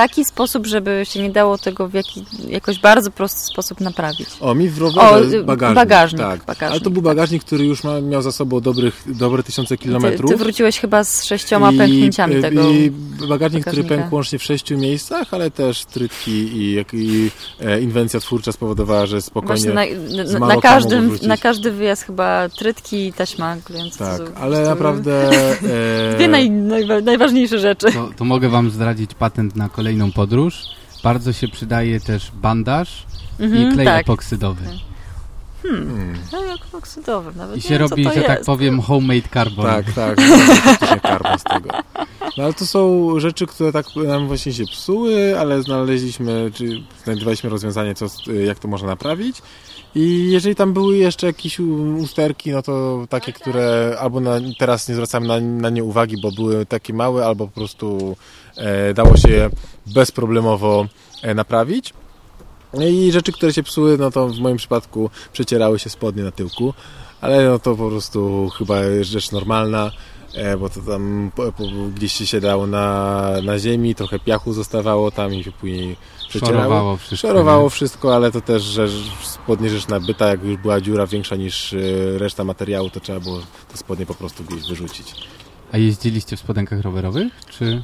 taki sposób, żeby się nie dało tego w jaki, jakoś bardzo prosty sposób naprawić. O, mi w rowerze O, bagażnik. bagażnik, tak. bagażnik. Ale to był bagażnik, który już ma, miał za sobą dobrych, dobre tysiące Ty, kilometrów. ty wróciłeś chyba z sześcioma I- pęknięciami i- tego. I bagażnik, który bagażnika. pękł łącznie w sześciu miejscach, ale też trytki i, i e, inwencja twórcza spowodowała, że spokojnie... Właśnie na, na, na, każdym, na każdy wyjazd chyba trytki i taśma, więc tak, to, ale to naprawdę... E, Dwie naj, najwa- najważniejsze rzeczy. To, to mogę wam zdradzić patent na kolejną podróż. Bardzo się przydaje też bandaż Mhm, i klej tak. epoksydowy. hmm, No jak oksydowy, nawet I nie się wiem, robi, że tak jest. powiem, homemade carbon. tak, tak, karma z tego. No ale to są rzeczy, które tak nam właśnie się psuły, ale znaleźliśmy, czy znajdowaliśmy rozwiązanie, co, jak to można naprawić. I jeżeli tam były jeszcze jakieś usterki, no to takie, które albo na, teraz nie zwracamy na, na nie uwagi, bo były takie małe, albo po prostu dało się bezproblemowo e, naprawić. No I rzeczy, które się psuły, no to w moim przypadku przecierały się spodnie na tyłku, ale no to po prostu chyba rzecz normalna, e, bo to tam gdzieś się siedało na, na ziemi, trochę piachu zostawało tam i się później przecierało. Szorowało wszystko. Szorowało nie? wszystko, ale to też rzecz, spodnie rzecz nabyta, jak już była dziura większa niż e, reszta materiału, to trzeba było te spodnie po prostu gdzieś wyrzucić. A jeździliście w spodenkach rowerowych? Czy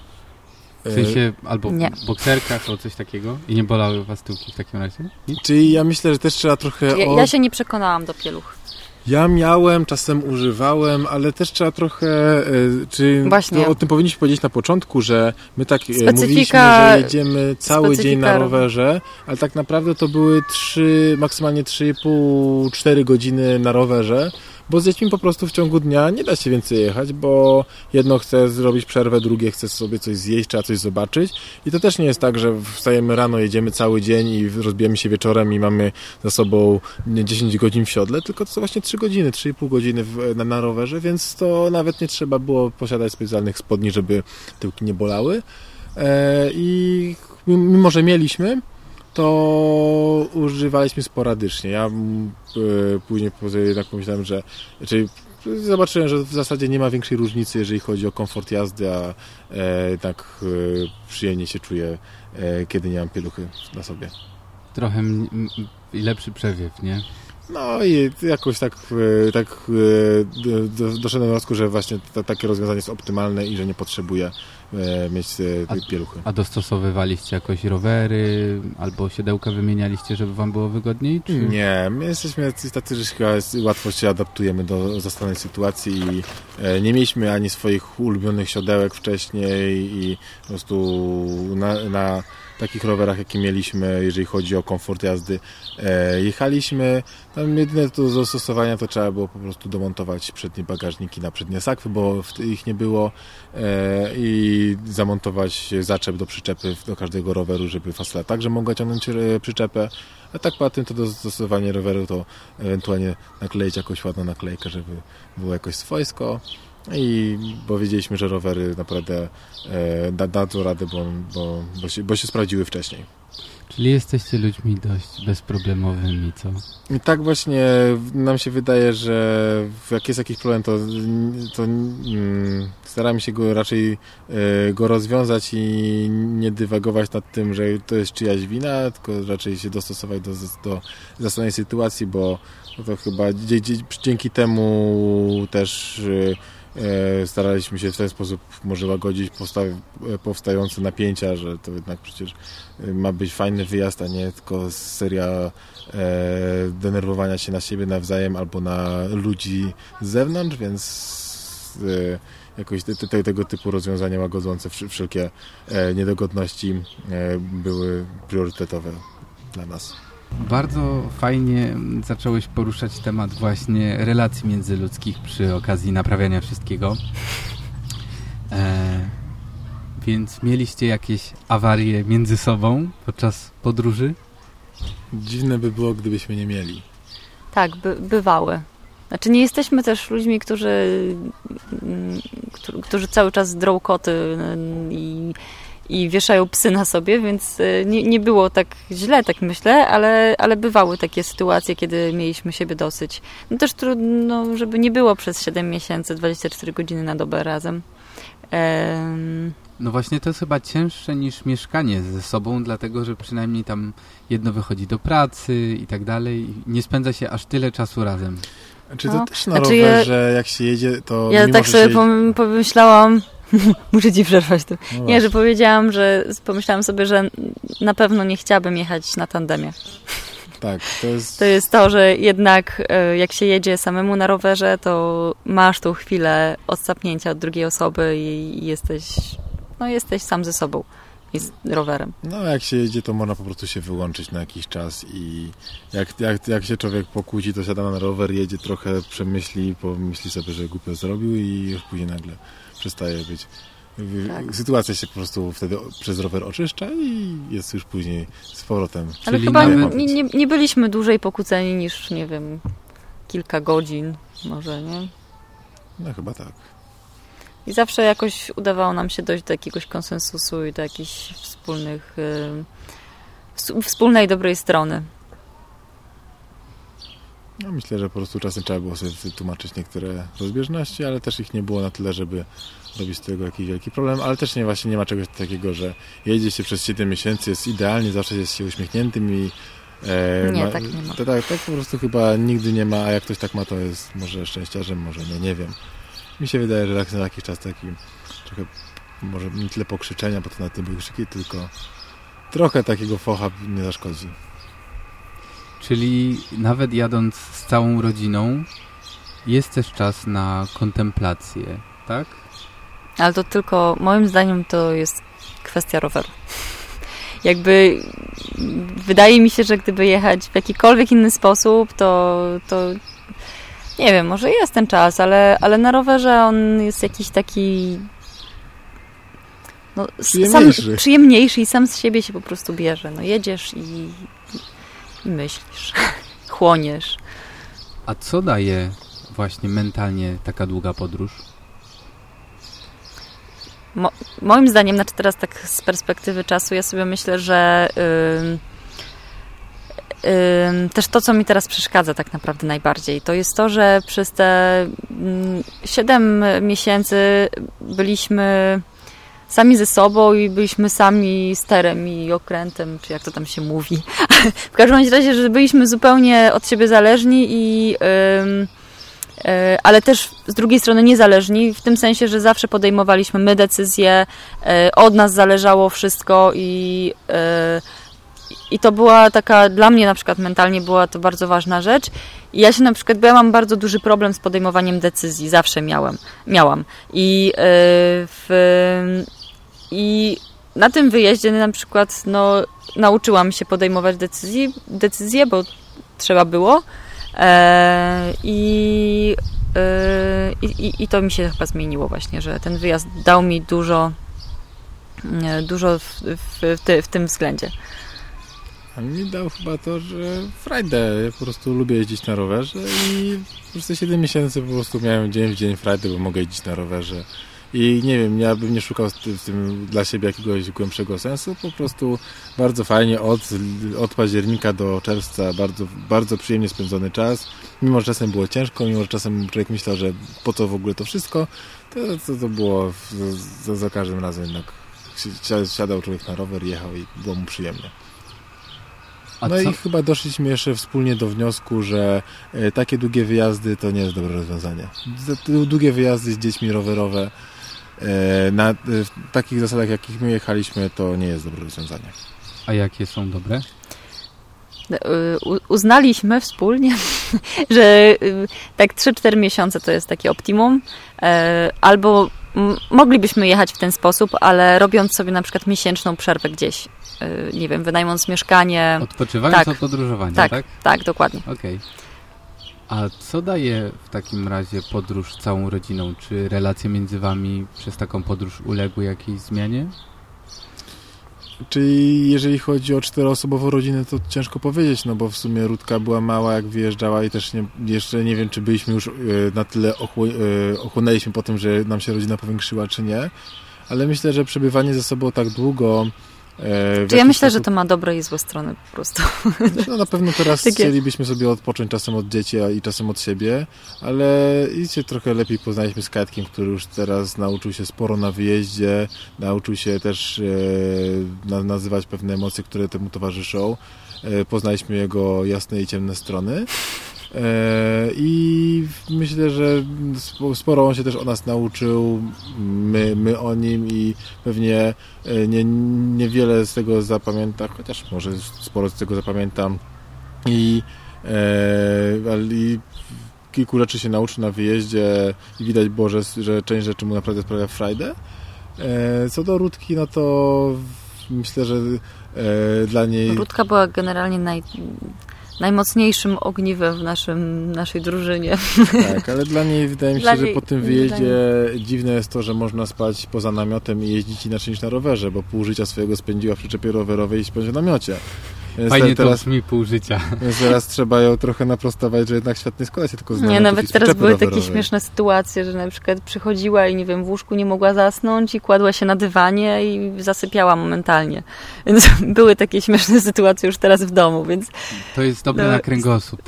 w sensie albo Nie. w bokserkach albo coś takiego? I nie bolały was tyłki w takim razie? Nic? Czyli ja myślę, że też trzeba trochę... Ja, ja się nie przekonałam do pieluch. Ja miałem, czasem używałem, ale też trzeba trochę, e, czy Właśnie. o tym powinniśmy powiedzieć na początku, że my tak e, Specyfika- mówiliśmy, że jedziemy cały dzień na ro- rowerze, ale tak naprawdę to były 3, maksymalnie 3,5-4 godziny na rowerze, bo z dziećmi po prostu w ciągu dnia nie da się więcej jechać, bo jedno chce zrobić przerwę, drugie chce sobie coś zjeść, trzeba coś zobaczyć i to też nie jest tak, że wstajemy rano, jedziemy cały dzień i rozbijamy się wieczorem i mamy za sobą nie 10 godzin w siodle, tylko to są właśnie 3 godziny, 3,5 godziny w, na, na rowerze, więc to nawet nie trzeba było posiadać specjalnych spodni, żeby tyłki nie bolały. E, I mimo, że mieliśmy, to używaliśmy sporadycznie. Ja e, później jednak pomyślałem, że czyli zobaczyłem, że w zasadzie nie ma większej różnicy, jeżeli chodzi o komfort jazdy, a e, jednak e, przyjemnie się czuję, e, kiedy nie mam pieluchy na sobie. Trochę i lepszy przewiew, nie? No i jakoś tak, tak do, do, doszedłem do wniosku, że właśnie ta, takie rozwiązanie jest optymalne i że nie potrzebuję mieć e, tej pieluchy. A dostosowywaliście jakoś rowery albo siodełka wymienialiście, żeby wam było wygodniej? Czy... Nie, my jesteśmy tacy, że łatwo się adaptujemy do zastanej sytuacji i e, nie mieliśmy ani swoich ulubionych siodełek wcześniej i po prostu na, na takich rowerach, jakie mieliśmy, jeżeli chodzi o komfort jazdy, e, jechaliśmy. Tam jedyne do zastosowania to trzeba było po prostu domontować przednie bagażniki na przednie sakwy, bo ich nie było e, i zamontować zaczep do przyczepy do każdego roweru, żeby fasla także mogła ciągnąć e, przyczepę. A tak poza tym to do zastosowania roweru to ewentualnie nakleić jakąś ładną naklejkę, żeby było jakoś swojsko. I bo wiedzieliśmy, że rowery naprawdę e, da, dadzą radę, bo, bo, bo, się, bo się sprawdziły wcześniej. Czyli jesteście ludźmi dość bezproblemowymi, co? I tak właśnie nam się wydaje, że jak jest jakiś problem, to, to mm, staramy się go raczej e, go rozwiązać i nie dywagować nad tym, że to jest czyjaś wina, tylko raczej się dostosować do, do zastanej sytuacji, bo to chyba dzięki temu też e, staraliśmy się w ten sposób może łagodzić powsta, powstające napięcia, że to jednak przecież ma być fajny wyjazd, a nie tylko seria e, denerwowania się na siebie nawzajem albo na ludzi z zewnątrz, więc e, jakoś te, te, tego typu rozwiązania łagodzące wszelkie e, niedogodności e, były priorytetowe dla nas. Bardzo fajnie zacząłeś poruszać temat właśnie relacji międzyludzkich przy okazji naprawiania wszystkiego. E, więc mieliście jakieś awarie między sobą podczas podróży? Dziwne by było, gdybyśmy nie mieli. Tak, by, bywały. Znaczy nie jesteśmy też ludźmi, którzy, mm, którzy cały czas drą koty mm, i, i wieszają psy na sobie, więc y, nie, nie było tak źle, tak myślę, ale, ale bywały takie sytuacje, kiedy mieliśmy siebie dosyć. No też trudno, żeby nie było przez 7 miesięcy, 24 godziny na dobę razem. Um, no właśnie to jest chyba cięższe niż mieszkanie ze sobą, dlatego że przynajmniej tam jedno wychodzi do pracy i tak dalej. Nie spędza się aż tyle czasu razem. Czy to no. też na znaczy rowerze, ja, jak się jedzie, to... Ja tak sobie pomyślałam, muszę ci przerwać to. No nie, że powiedziałam, że pomyślałam sobie, że na pewno nie chciałabym jechać na tandemie. Tak, to jest... To jest to, że jednak e, jak się jedzie samemu na rowerze, to masz tą chwilę odsapnięcia od drugiej osoby i jesteś, no jesteś sam ze sobą i z rowerem. No jak się jedzie, to można po prostu się wyłączyć na jakiś czas i jak, jak, jak się człowiek pokłóci, to siada na rower, jedzie trochę, przemyśli, pomyśli sobie, że głupio zrobił i już później nagle przestaje być. Tak. Sytuacja się po prostu wtedy przez rower oczyszcza i jest już później z powrotem. Ale chyba nie, nie, nie byliśmy dłużej pokłóceni niż, nie wiem, kilka godzin może, nie? No chyba tak. I zawsze jakoś udawało nam się dojść do jakiegoś konsensusu i do jakichś wspólnych, yy, wspólnej dobrej strony. No, myślę, że po prostu czasem trzeba było sobie wytłumaczyć niektóre rozbieżności, ale też ich nie było na tyle, żeby robić z tego jakiś wielki problem, ale też nie właśnie nie ma czegoś takiego, że jedzie się przez 7 miesięcy, jest idealnie, zawsze jest się uśmiechniętym i e, nie, ma, tak nie ma. To, tak, tak po prostu chyba nigdy nie ma, a jak ktoś tak ma, to jest może szczęściarzem, może nie, nie wiem. Mi się wydaje, że tak na jakiś czas taki trochę, może nie tyle pokrzyczenia, bo to na tym były krzyki, tylko trochę takiego focha nie zaszkodzi. Czyli nawet jadąc z całą rodziną, jest też czas na kontemplację, tak? Ale to tylko, moim zdaniem, to jest kwestia roweru. Jakby wydaje mi się, że gdyby jechać w jakikolwiek inny sposób, to, to nie wiem, może jest ten czas, ale, ale na rowerze on jest jakiś taki no, przyjemniejszy. Sam, przyjemniejszy i sam z siebie się po prostu bierze. No jedziesz i, i myślisz, chłoniesz. A co daje właśnie mentalnie taka długa podróż? Mo moim zdaniem, znaczy teraz tak z perspektywy czasu, ja sobie myślę, że yy, też to, co mi teraz przeszkadza tak naprawdę najbardziej, to jest to, że przez te 7 miesięcy byliśmy sami ze sobą i byliśmy sami sterem i okrętem, czy jak to tam się mówi. w każdym razie, że byliśmy zupełnie od siebie zależni i E, ale też z drugiej strony niezależni, w tym sensie, że zawsze podejmowaliśmy my decyzje, e, od nas zależało wszystko i, e, i to była taka, dla mnie na przykład mentalnie była to bardzo ważna rzecz. I ja się na przykład, bo ja mam bardzo duży problem z podejmowaniem decyzji, zawsze miałem, miałam. I, w, i na tym wyjeździe na przykład no, nauczyłam się podejmować decyzji, decyzje, bo trzeba było. E, I, e, i, I to mi się chyba zmieniło właśnie, że ten wyjazd dał mi dużo, e, dużo w, w, w, w tym względzie. A mi dał chyba to, że Friday. Ja po prostu lubię jeździć na rowerze i przez te 7 miesięcy po prostu miałem dzień w dzień Friday, bo mogę jeździć na rowerze. I nie wiem, ja bym nie szukał w tym dla siebie jakiegoś głębszego sensu, po prostu bardzo fajnie od, od października do czerwca, bardzo, bardzo przyjemnie spędzony czas. Mimo, że czasem było ciężko, mimo, że czasem człowiek myślał, że po co w ogóle to wszystko, to, to, to było za, za każdym razem jednak siadał człowiek na rower, jechał i było mu przyjemnie. No i chyba doszliśmy jeszcze wspólnie do wniosku, że e, takie długie wyjazdy to nie jest dobre rozwiązanie. Długie wyjazdy z dziećmi rowerowe na takich zasadach, jakich my jechaliśmy, to nie jest dobre rozwiązanie. A jakie są dobre? u- uznaliśmy wspólnie, że y, tak 3-4 miesiące to jest takie optimum, e, albo moglibyśmy jechać w ten sposób, ale robiąc sobie na przykład miesięczną przerwę gdzieś, e, nie wiem, wynajmując mieszkanie. Odpoczywając tak. od podróżowania, Tak, tak? tak, dokładnie. Okej. A co daje w takim razie podróż całą rodziną? Czy relacje między wami przez taką podróż uległy jakiejś zmianie? Czyli jeżeli chodzi o czteroosobową rodzinę, to ciężko powiedzieć, no bo w sumie Rutka była mała, jak wyjeżdżała i też nie, jeszcze nie wiem, czy byliśmy już e, na tyle e, ochłonęliśmy po tym, że nam się rodzina powiększyła, czy nie. Ale myślę, że przebywanie ze sobą tak długo... e, Czy ja myślę, że sposób- to ma dobre i złe strony po prostu. No na pewno teraz Takie- chcielibyśmy sobie odpocząć czasem od dzieci a i czasem od siebie, ale i się trochę lepiej poznaliśmy z Kajtkiem, który już teraz nauczył się sporo na wyjeździe, nauczył się też e, na, nazywać pewne emocje, które temu towarzyszą. E, poznaliśmy jego jasne i ciemne strony. E, I myślę, że spo- sporo on się też o nas nauczył, my, my o nim i pewnie e, nie, niewiele z tego zapamięta, chociaż może sporo z tego zapamiętam i, e, i kilku rzeczy się nauczył na wyjeździe i widać było, że, że część rzeczy mu naprawdę sprawia frajdę. Co do Rutki, no to myślę, że dla niej... Rutka była generalnie naj, najmocniejszym ogniwem w naszym, naszej drużynie. Tak, ale dla niej wydaje mi się, Dla że po tym wyjeździe dziwne jest to, że można spać poza namiotem i jeździć inaczej niż na rowerze, bo pół życia swojego spędziła w przyczepie rowerowej i śpiąć w namiocie. Fajnie to teraz, brzmi pół życia. teraz trzeba ją trochę naprostować, że jednak świat nie składa się tylko z Nie, nawet teraz były takie rowerowej. śmieszne sytuacje, że na przykład przychodziła i nie wiem, w łóżku nie mogła zasnąć i kładła się na dywanie i zasypiała momentalnie. Więc były takie śmieszne sytuacje już teraz w domu, więc To jest dobre No, na kręgosłup.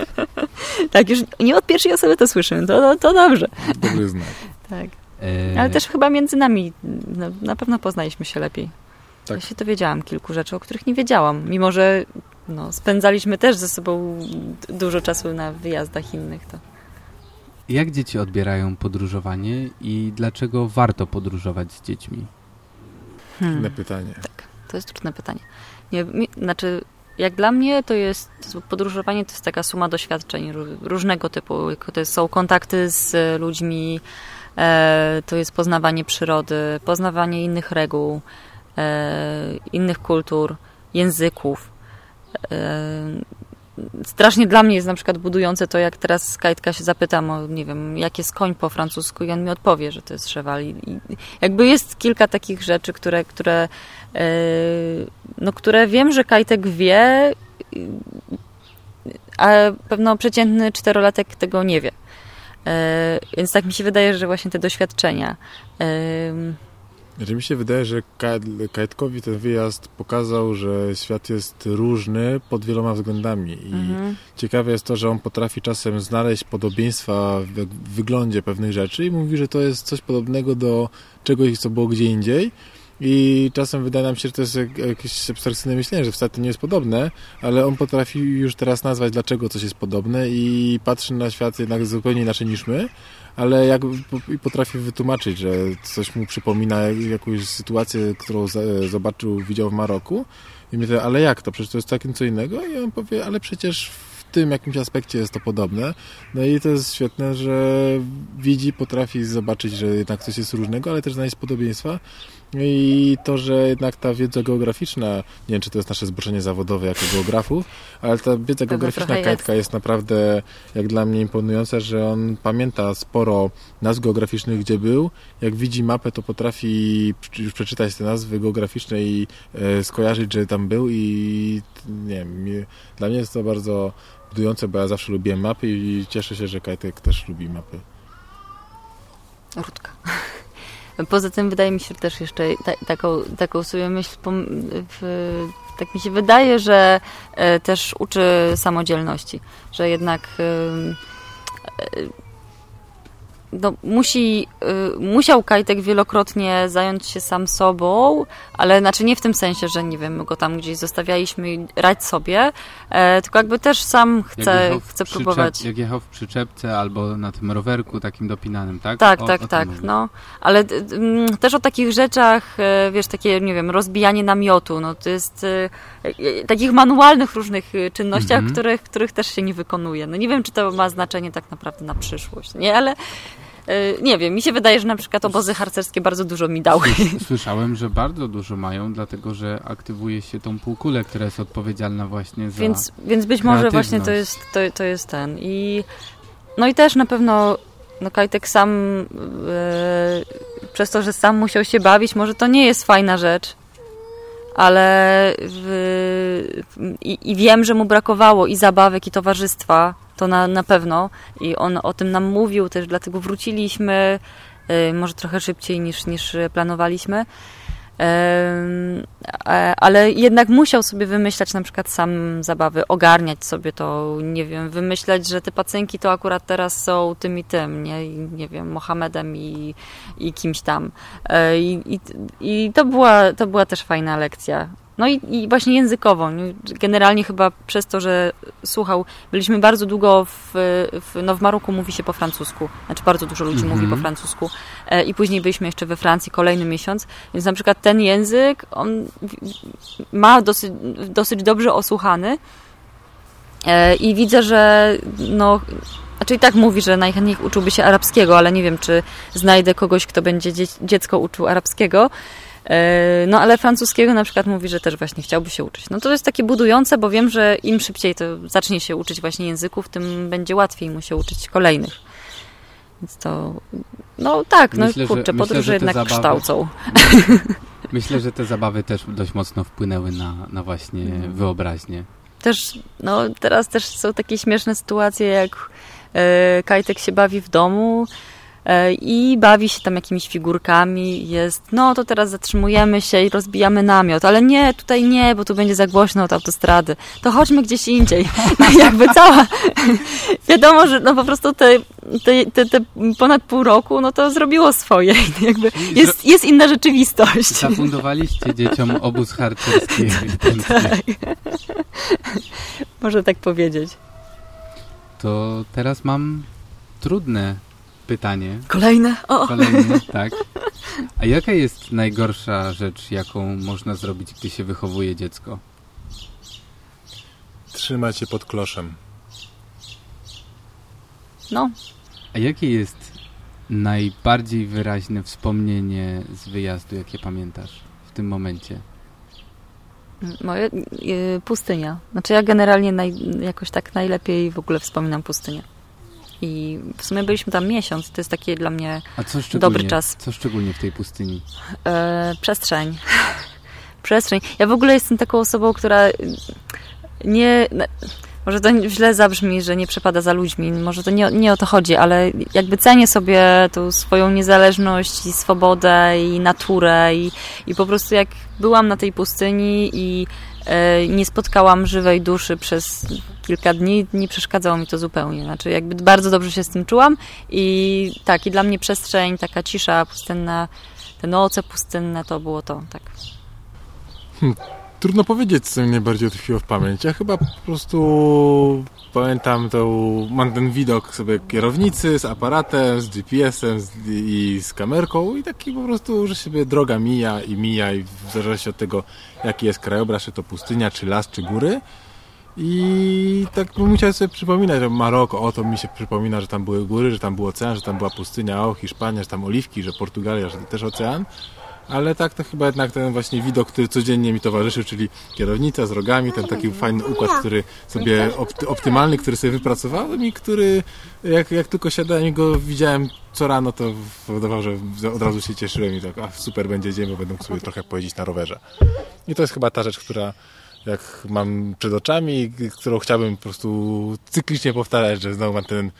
tak, już nie od pierwszej osoby to słyszymy, to, to, to dobrze. Dobry znak. Tak. E, Ale też chyba między nami no, na pewno poznaliśmy się lepiej. Tak. Ja się dowiedziałam kilku rzeczy, o których nie wiedziałam, mimo że no, spędzaliśmy też ze sobą dużo czasu na wyjazdach innych. To. Jak dzieci odbierają podróżowanie i dlaczego warto podróżować z dziećmi? Hmm. Inne pytanie. To jest trudne pytanie. Nie, mi, znaczy, jak dla mnie to jest, podróżowanie to jest taka suma doświadczeń ró- różnego typu. To są kontakty z ludźmi, e, to jest poznawanie przyrody, poznawanie innych reguł, innych kultur, języków. E, strasznie dla mnie jest na przykład budujące to, jak teraz Kajtka się zapytam o, nie wiem, jak jest koń po francusku i on mi odpowie, że to jest szewal. I, jakby jest kilka takich rzeczy, które, które, e, no, które wiem, że Kajtek wie, a pewno przeciętny czterolatek tego nie wie. E, Więc tak mi się wydaje, że właśnie te doświadczenia. Że mi się wydaje, że Ka- Kajtkowi ten wyjazd pokazał, że świat jest różny pod wieloma względami i mhm. ciekawe jest to, że on potrafi czasem znaleźć podobieństwa w wyglądzie pewnych rzeczy i mówi, że to jest coś podobnego do czegoś, co było gdzie indziej i czasem wydaje nam się, że to jest jak- jakieś abstrakcyjne myślenie, że wcale to nie jest podobne, ale on potrafi już teraz nazwać, dlaczego coś jest podobne i patrzy na świat jednak zupełnie inaczej niż my, ale jak potrafi wytłumaczyć, że coś mu przypomina jakąś sytuację, którą zobaczył, widział w Maroku i myślę, ale jak to? Przecież to jest takim co innego i on powie, ale przecież tym jakimś aspekcie jest to podobne. No i to jest świetne, że widzi, potrafi zobaczyć, że jednak coś jest różnego, ale też znaleźć podobieństwa. I to, że jednak ta wiedza geograficzna, nie wiem, czy to jest nasze zboczenie zawodowe jako geografów, ale ta wiedza geograficzna Kajtka jest naprawdę, jak dla mnie, imponująca, że on pamięta sporo nazw geograficznych, gdzie był. Jak widzi mapę, to potrafi już przeczytać te nazwy geograficzne i e, skojarzyć, że tam był i nie wiem, dla mnie jest to bardzo budujące, bo ja zawsze lubiłem mapy i cieszę się, że Kajtek też lubi mapy. Rutka. Poza tym wydaje mi się też jeszcze ta, taką, taką sobie myśl, w, tak mi się wydaje, że e, też uczy samodzielności, że jednak e, no, musi, y, musiał Kajtek wielokrotnie zająć się sam sobą, ale znaczy nie w tym sensie, że nie wiem, my go tam gdzieś zostawialiśmy i radź sobie, e, tylko jakby też sam chce, chce próbować. jak jechał w przyczepce albo na tym rowerku takim dopinanym, tak? Tak, o, tak, o tak, no. Ale m, też o takich rzeczach, e, wiesz, takie, nie wiem, rozbijanie namiotu, no to jest e, e takich manualnych różnych czynnościach, mm -hmm. których, których też się nie wykonuje. No nie wiem, czy to ma znaczenie tak naprawdę na przyszłość, nie? Ale nie wiem, mi się wydaje, że na przykład obozy harcerskie bardzo dużo mi dały. Słyszałem, że bardzo dużo mają, dlatego że aktywuje się tą półkulę, która jest odpowiedzialna właśnie za Więc, więc być może właśnie to jest, to, to jest ten. I, no i też na pewno no Kajtek sam e, przez to, że sam musiał się bawić, może to nie jest fajna rzecz, ale w, i, i, wiem, że mu brakowało i zabawek, i towarzystwa, to na, na pewno. I on o tym nam mówił, też dlatego wróciliśmy, y, może trochę szybciej niż, niż planowaliśmy. Ale jednak musiał sobie wymyślać na przykład sam zabawy, ogarniać sobie to, nie wiem, wymyślać, że te pacynki to akurat teraz są tym i tym, nie, nie wiem, Mohamedem i, i kimś tam. E, I, i, i to, była, to była też fajna lekcja. No i, i, właśnie językowo. Generalnie chyba przez to, że słuchał, byliśmy bardzo długo w, w, no w Maroku mówi się po francusku. Znaczy bardzo dużo ludzi mm -hmm. mówi po mhm. francusku. E, I później byliśmy jeszcze we Francji kolejny miesiąc. Więc na przykład ten język, on ma dosyć, dosyć dobrze osłuchany. E, I widzę, że no, znaczy i tak mówi, że najchętniej uczyłby się arabskiego, ale nie wiem, czy znajdę kogoś, kto będzie dziecko uczył arabskiego. E, no ale francuskiego na przykład mówi, że też właśnie chciałby się uczyć. No to jest takie budujące, bo wiem, że im szybciej to zacznie się uczyć właśnie języków, tym będzie łatwiej mu się uczyć kolejnych. Więc to, no tak, no myślę, kurczę, że, podróże myślę, jednak zabawy, kształcą. Myślę, że te zabawy też dość mocno wpłynęły na, na właśnie wyobraźnię. Też, no teraz też są takie śmieszne sytuacje, jak e, Kajtek się bawi w domu, i bawi się tam jakimiś figurkami, jest, no to teraz zatrzymujemy się i rozbijamy namiot, ale nie, tutaj nie, bo tu będzie za głośno od autostrady, to chodźmy gdzieś indziej. No jakby cała, wiadomo, że no po prostu te, te, te, te ponad pół roku, no to zrobiło swoje, jakby jest, jest inna rzeczywistość. Zafundowaliście dzieciom obóz harcerski. tak. Można tak powiedzieć. To teraz mam trudne pytanie. Kolejne? O. Kolejne, tak. A jaka jest najgorsza rzecz, jaką można zrobić, gdy się wychowuje dziecko? Trzymać się pod kloszem. No. A jakie jest najbardziej wyraźne wspomnienie z wyjazdu, jakie pamiętasz w tym momencie? Moje, yy, pustynia. Znaczy ja generalnie naj, jakoś tak najlepiej w ogóle wspominam pustynię. I w sumie byliśmy tam miesiąc. To jest taki dla mnie dobry czas. Co szczególnie w tej pustyni? E, przestrzeń. przestrzeń. Ja w ogóle jestem taką osobą, która nie... Może to źle zabrzmi, że nie przepada za ludźmi, może to nie, nie o to chodzi, ale jakby cenię sobie tą swoją niezależność i swobodę i naturę i, i po prostu jak byłam na tej pustyni i e, nie spotkałam żywej duszy przez kilka dni, nie przeszkadzało mi to zupełnie. Znaczy, jakby bardzo dobrze się z tym czułam i tak, i dla mnie przestrzeń, taka cisza pustynna, te noce pustynne, to było to, tak. Hmm, trudno powiedzieć, co mnie bardziej utkwiło w pamięć. Ja chyba po prostu pamiętam tą, mam ten widok sobie kierownicy z aparatem, z GPS-em z, i z kamerką i taki po prostu, że sobie droga mija i mija i w zależności od tego, jaki jest krajobraz, czy to pustynia, czy las, czy góry, i tak musiałem sobie przypominać, że Maroko, o to mi się przypomina, że tam były góry, że tam był ocean, że tam była pustynia, o Hiszpania, że tam oliwki, że Portugalia, że też ocean. Ale tak to chyba jednak ten właśnie widok, który codziennie mi towarzyszył, czyli kierownica z rogami, ten taki fajny układ, który sobie optymalny, który sobie wypracowałem i który jak, jak tylko siadałem i go widziałem co rano, to powodowało, że od razu się cieszyłem i tak, a super będzie dzień, bo będę mógł sobie trochę pojeździć na rowerze. I to jest chyba ta rzecz, która jak mam przed oczami, którą chciałbym po prostu cyklicznie powtarzać, że znowu mam ten,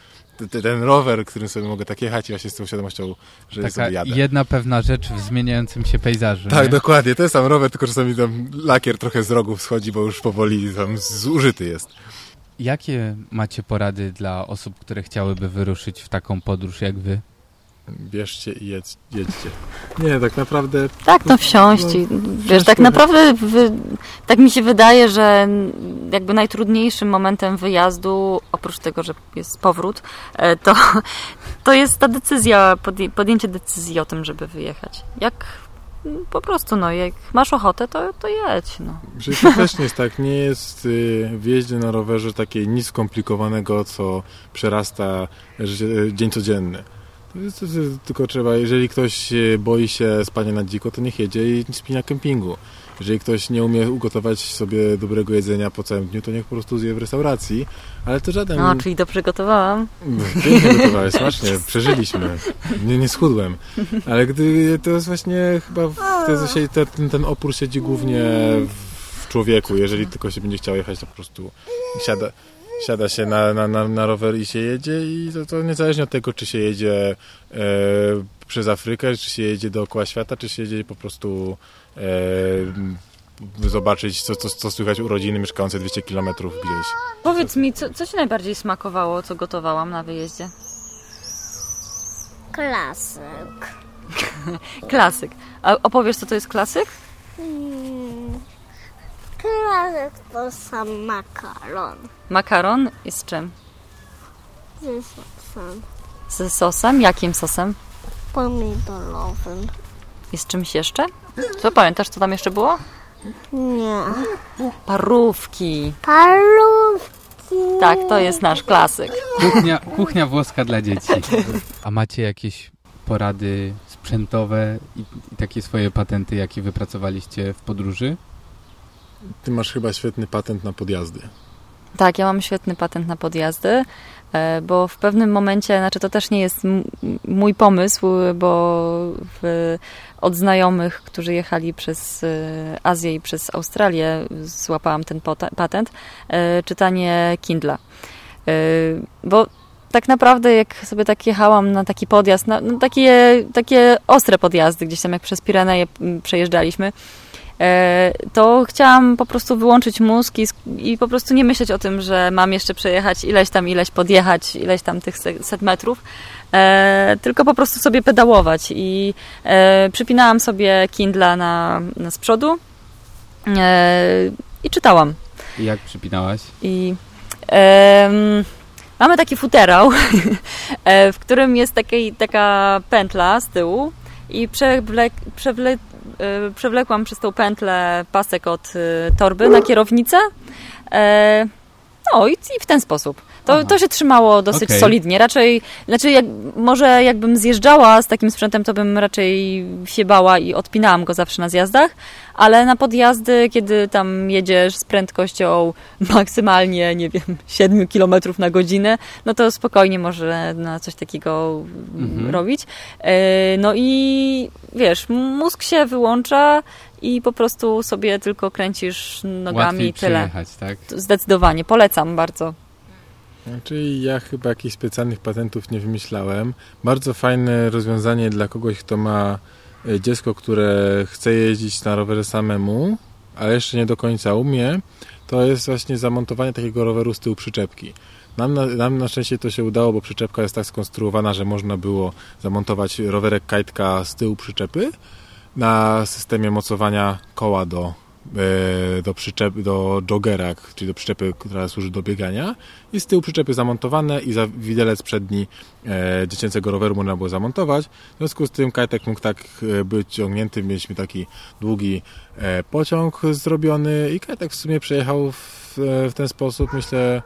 ten, ten rower, którym sobie mogę tak jechać i właśnie z tą świadomością, że Taka sobie jadę. jedna pewna rzecz w zmieniającym się pejzażu. Tak, nie? dokładnie. Jest sam rower, tylko czasami tam lakier trochę z rogów schodzi, bo już powoli tam zużyty jest. Jakie macie porady dla osób, które chciałyby wyruszyć w taką podróż jak wy? Bierzcie i jedź, jedźcie. Nie, tak naprawdę... Tak, no wsiąść. i, wiesz, tak naprawdę wy, tak mi się wydaje, że jakby najtrudniejszym momentem wyjazdu, oprócz tego, że jest powrót, e, to, to jest ta decyzja, podję- podjęcie decyzji o tym, żeby wyjechać. Jak po prostu, no, jak masz ochotę, to, to jedź, no. To też nie jest tak, nie jest y, w jeździe na rowerze takie nic skomplikowanego, co przerasta życie, y, dzień codzienny. Tylko trzeba, jeżeli ktoś y, boi się spania na dziko, to niech jedzie i śpi na kempingu. Jeżeli ktoś nie umie ugotować sobie dobrego jedzenia po całym dniu, to niech po prostu zje w restauracji, ale to żaden... No, czyli to przygotowałam. Pięknie gotowałeś, smacznie, przeżyliśmy. Nie, nie schudłem. Ale gdy to jest właśnie chyba w, to ten, ten opór siedzi głównie w człowieku. Jeżeli tylko się będzie chciał jechać, to po prostu siada, siada się na, na, na, na rower i się jedzie i to, to niezależnie od tego, czy się jedzie e, przez Afrykę, czy się jedzie dookoła świata, czy się jedzie po prostu e, zobaczyć, co, co, co słychać u rodziny mieszkającej 200 km gdzieś. Powiedz mi, co, co Ci najbardziej smakowało, co gotowałam na wyjeździe? Klasyk. Klasyk. A opowiesz, co to jest klasyk? Hmm. Klasyk to sam makaron. Makaron i z czym? Ze sosem Z sosem? Jakim sosem? pomidorowym. I z czymś jeszcze? Co pamiętasz, co tam jeszcze było? Nie. Parówki. Parówki. Tak, to jest nasz klasyk. Kuchnia, kuchnia włoska dla dzieci. A macie jakieś porady sprzętowe i, i takie swoje patenty, jakie wypracowaliście w podróży? Ty masz chyba świetny patent na podjazdy. Tak, ja mam świetny patent na podjazdy, e, bo w pewnym momencie, znaczy to też nie jest mój pomysł, bo w, od znajomych, którzy jechali przez e, Azję i przez Australię, złapałam ten patent, e, czytanie Kindla. Bo tak naprawdę jak sobie tak jechałam na taki podjazd, na, no takie, takie ostre podjazdy, gdzieś tam jak przez Pireneje przejeżdżaliśmy, to chciałam po prostu wyłączyć mózg i, i po prostu nie myśleć o tym, że mam jeszcze przejechać ileś tam, ileś podjechać, ileś tam tych se- set metrów, e, tylko po prostu sobie pedałować i e, przypinałam sobie Kindla na, na z przodu e, i czytałam. I jak przypinałaś? I mamy taki futerał, e, w którym jest taki, taka pętla z tyłu i przewle, e, przewlekłam przez tą pętlę pasek od e, torby na kierownicę. No i, i w ten sposób. To, Aha. to się trzymało dosyć Okej. solidnie. Raczej, znaczy jak, może jakbym zjeżdżała z takim sprzętem, to bym raczej się bała i odpinałam go zawsze na zjazdach, ale na podjazdy, kiedy tam jedziesz z prędkością maksymalnie, nie wiem, 7 km na godzinę, no to spokojnie może na coś takiego Mhm. robić. E, No i wiesz, mózg się wyłącza i po prostu sobie tylko kręcisz nogami Łatwiej i tyle. tak? Zdecydowanie, polecam bardzo. Znaczy ja chyba jakichś specjalnych patentów nie wymyślałem. Bardzo fajne rozwiązanie dla kogoś, kto ma e, dziecko, które chce jeździć na rowerze samemu, ale jeszcze nie do końca umie, to jest właśnie zamontowanie takiego roweru z tyłu przyczepki. Nam na, nam na szczęście to się udało, bo przyczepka jest tak skonstruowana, że można było zamontować rowerek kajtka z tyłu przyczepy na systemie mocowania koła do, e, do, przyczep, do joggera, czyli do przyczepy, która służy do biegania i z tyłu przyczepy zamontowane i za widelec przedni e, dziecięcego roweru można było zamontować. W związku z tym kajtek mógł tak e, być ciągnięty, mieliśmy taki długi e, pociąg zrobiony i kajtek w sumie przejechał w, e, w ten sposób, myślę,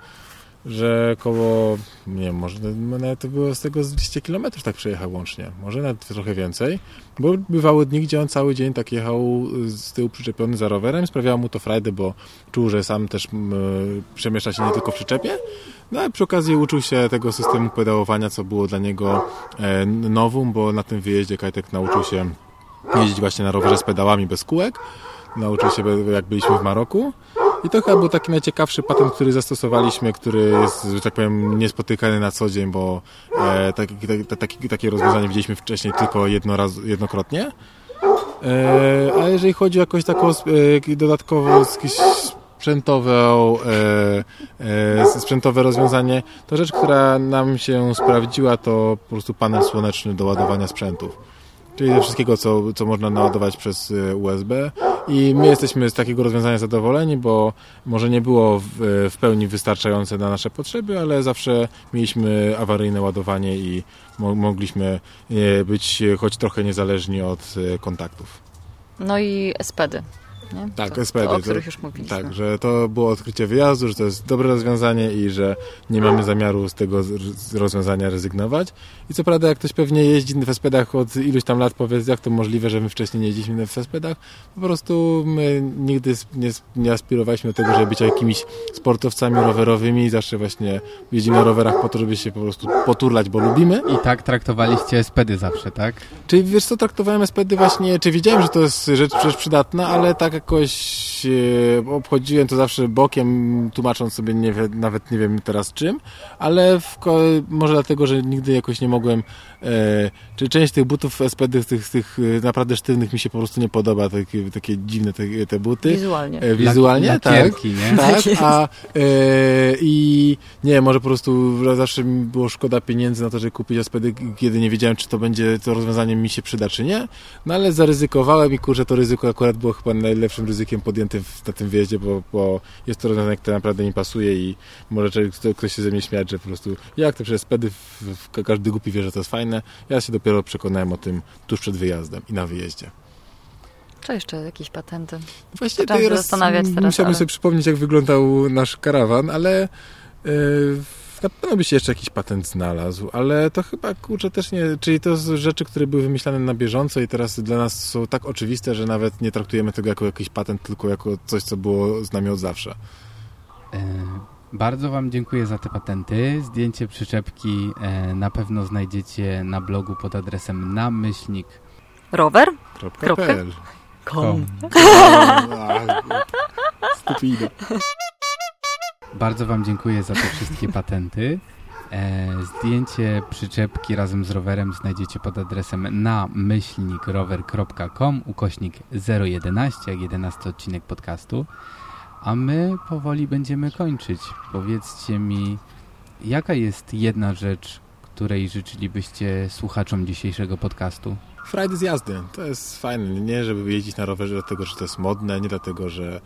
że około, nie wiem, może nawet to było z tego z 200 km tak przejechał łącznie, może nawet trochę więcej, bo bywały dni, gdzie on cały dzień tak jechał z tyłu przyczepiony za rowerem, sprawiało mu to frajdę, bo czuł, że sam też m, przemieszcza się nie tylko w przyczepie, no a przy okazji uczył się tego systemu pedałowania, co było dla niego e, nowum, bo na tym wyjeździe Kajtek nauczył się jeździć właśnie na rowerze z pedałami bez kółek, nauczył się jak byliśmy w Maroku i to chyba był taki najciekawszy patent, który zastosowaliśmy, który jest, że tak powiem, niespotykany na co dzień, bo e, taki, taki, taki, takie rozwiązanie widzieliśmy wcześniej tylko jednoraz, jednokrotnie. E, a jeżeli chodzi o jakąś taką e, dodatkowo sprzętową, e, e, sprzętowe rozwiązanie. To rzecz, która nam się sprawdziła, to po prostu panel słoneczny do ładowania sprzętów. Czyli wszystkiego, co, co można naładować przez e, USB. I my jesteśmy z takiego rozwiązania zadowoleni, bo może nie było w, w pełni wystarczające na nasze potrzeby, ale zawsze mieliśmy awaryjne ładowanie i mo mogliśmy e, być choć trochę niezależni od e, kontaktów. No i spedy. Nie? Tak, to, SPD. To, o to- których już mówiliśmy. Tak, że to było odkrycie wyjazdu, że to jest dobre rozwiązanie i że nie mamy zamiaru z tego rozwiązania rezygnować. I co prawda, jak ktoś pewnie jeździ w spedach od iluś tam lat, powie, jak to możliwe, że my wcześniej nie jeździliśmy w spedach. Po prostu my nigdy nie, nie aspirowaliśmy do tego, żeby być jakimiś sportowcami rowerowymi i zawsze właśnie jeździmy na rowerach po to, żeby się po prostu poturlać, bo lubimy. I tak traktowaliście spedy zawsze, tak? Czyli wiesz co, traktowałem SPD właśnie, czy wiedziałem, że to jest rzecz przecież przydatna, ale tak jakoś e, obchodziłem to zawsze bokiem, tłumacząc sobie nie wie, nawet nie wiem teraz czym, ale w, może dlatego, że nigdy jakoś nie mogłem, e, czy część tych butów SPD, tych, tych e, naprawdę sztywnych mi się po prostu nie podoba, takie, takie dziwne te, te buty. Wizualnie. E, wizualnie, Lak- tak. lakierki, nie? Tak, a e, i nie, może po prostu zawsze mi było szkoda pieniędzy na to, żeby kupić SPD, kiedy nie wiedziałem, czy to będzie, to rozwiązanie mi się przyda, czy nie. No ale zaryzykowałem i kurczę, to ryzyko akurat było chyba najlepszym ryzykiem podjętym w, na tym wyjeździe, bo, bo jest to rozwiązanie, które naprawdę mi pasuje i może ktoś się ze mnie śmiać, że po prostu jak to przez w, w, każdy głupi wie, że to jest fajne. Ja się dopiero przekonałem o tym tuż przed wyjazdem i na wyjeździe. Czy jeszcze jakieś patenty? Właśnie się teraz zastanawiać teraz, musiałbym ale- sobie przypomnieć, jak wyglądał nasz karawan, ale yy, na pewno by się jeszcze jakiś patent znalazł, ale to chyba, kurczę, też nie... Czyli to są rzeczy, które były wymyślane na bieżąco i teraz dla nas są tak oczywiste, że nawet nie traktujemy tego jako jakiś patent, tylko jako coś, co było z nami od zawsze. E, Bardzo Wam dziękuję za te patenty. Zdjęcie przyczepki e, na pewno znajdziecie na blogu pod adresem namyślnik. Rower? Kropka Kropka? PL. Kom. Ach, Stupido. Bardzo Wam dziękuję za te wszystkie patenty. E, zdjęcie przyczepki razem z rowerem znajdziecie pod adresem na myślnikrower.com ukośnik 011, jak 11 odcinek podcastu. A my powoli będziemy kończyć. Powiedzcie mi, jaka jest jedna rzecz, której życzylibyście słuchaczom dzisiejszego podcastu? Frajdy z jazdy. To jest fajne. Nie, żeby jeździć na rowerze dlatego, że to jest modne, nie dlatego, że...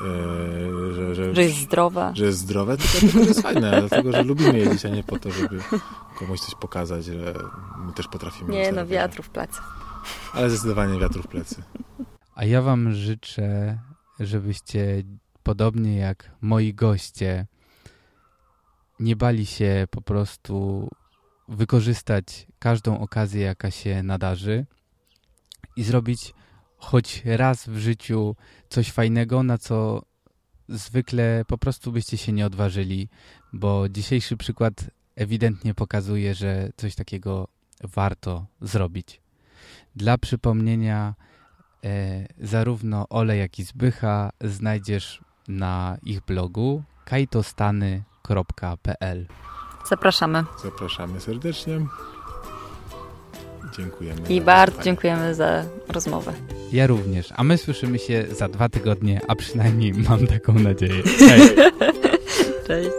e, że, że, Że jest zdrowa. że jest zdrowe, tylko że jest fajne, dlatego, że lubimy jeździć, a nie po to, żeby komuś coś pokazać, że my też potrafimy. Nie no, wiatru w plecy. Ale zdecydowanie wiatru w plecy. A ja Wam życzę, żebyście podobnie jak moi goście nie bali się po prostu wykorzystać każdą okazję, jaka się nadarzy i zrobić choć raz w życiu coś fajnego, na co zwykle po prostu byście się nie odważyli, bo dzisiejszy przykład ewidentnie pokazuje, że coś takiego warto zrobić. Dla przypomnienia, E, zarówno Ole, jak i Zbycha znajdziesz na ich blogu kajtostany.pl Zapraszamy. Zapraszamy serdecznie. Dziękujemy. I bardzo dziękujemy za rozmowę. Ja również, a my słyszymy się za dwa tygodnie, a przynajmniej mam taką nadzieję. Hej! Cześć.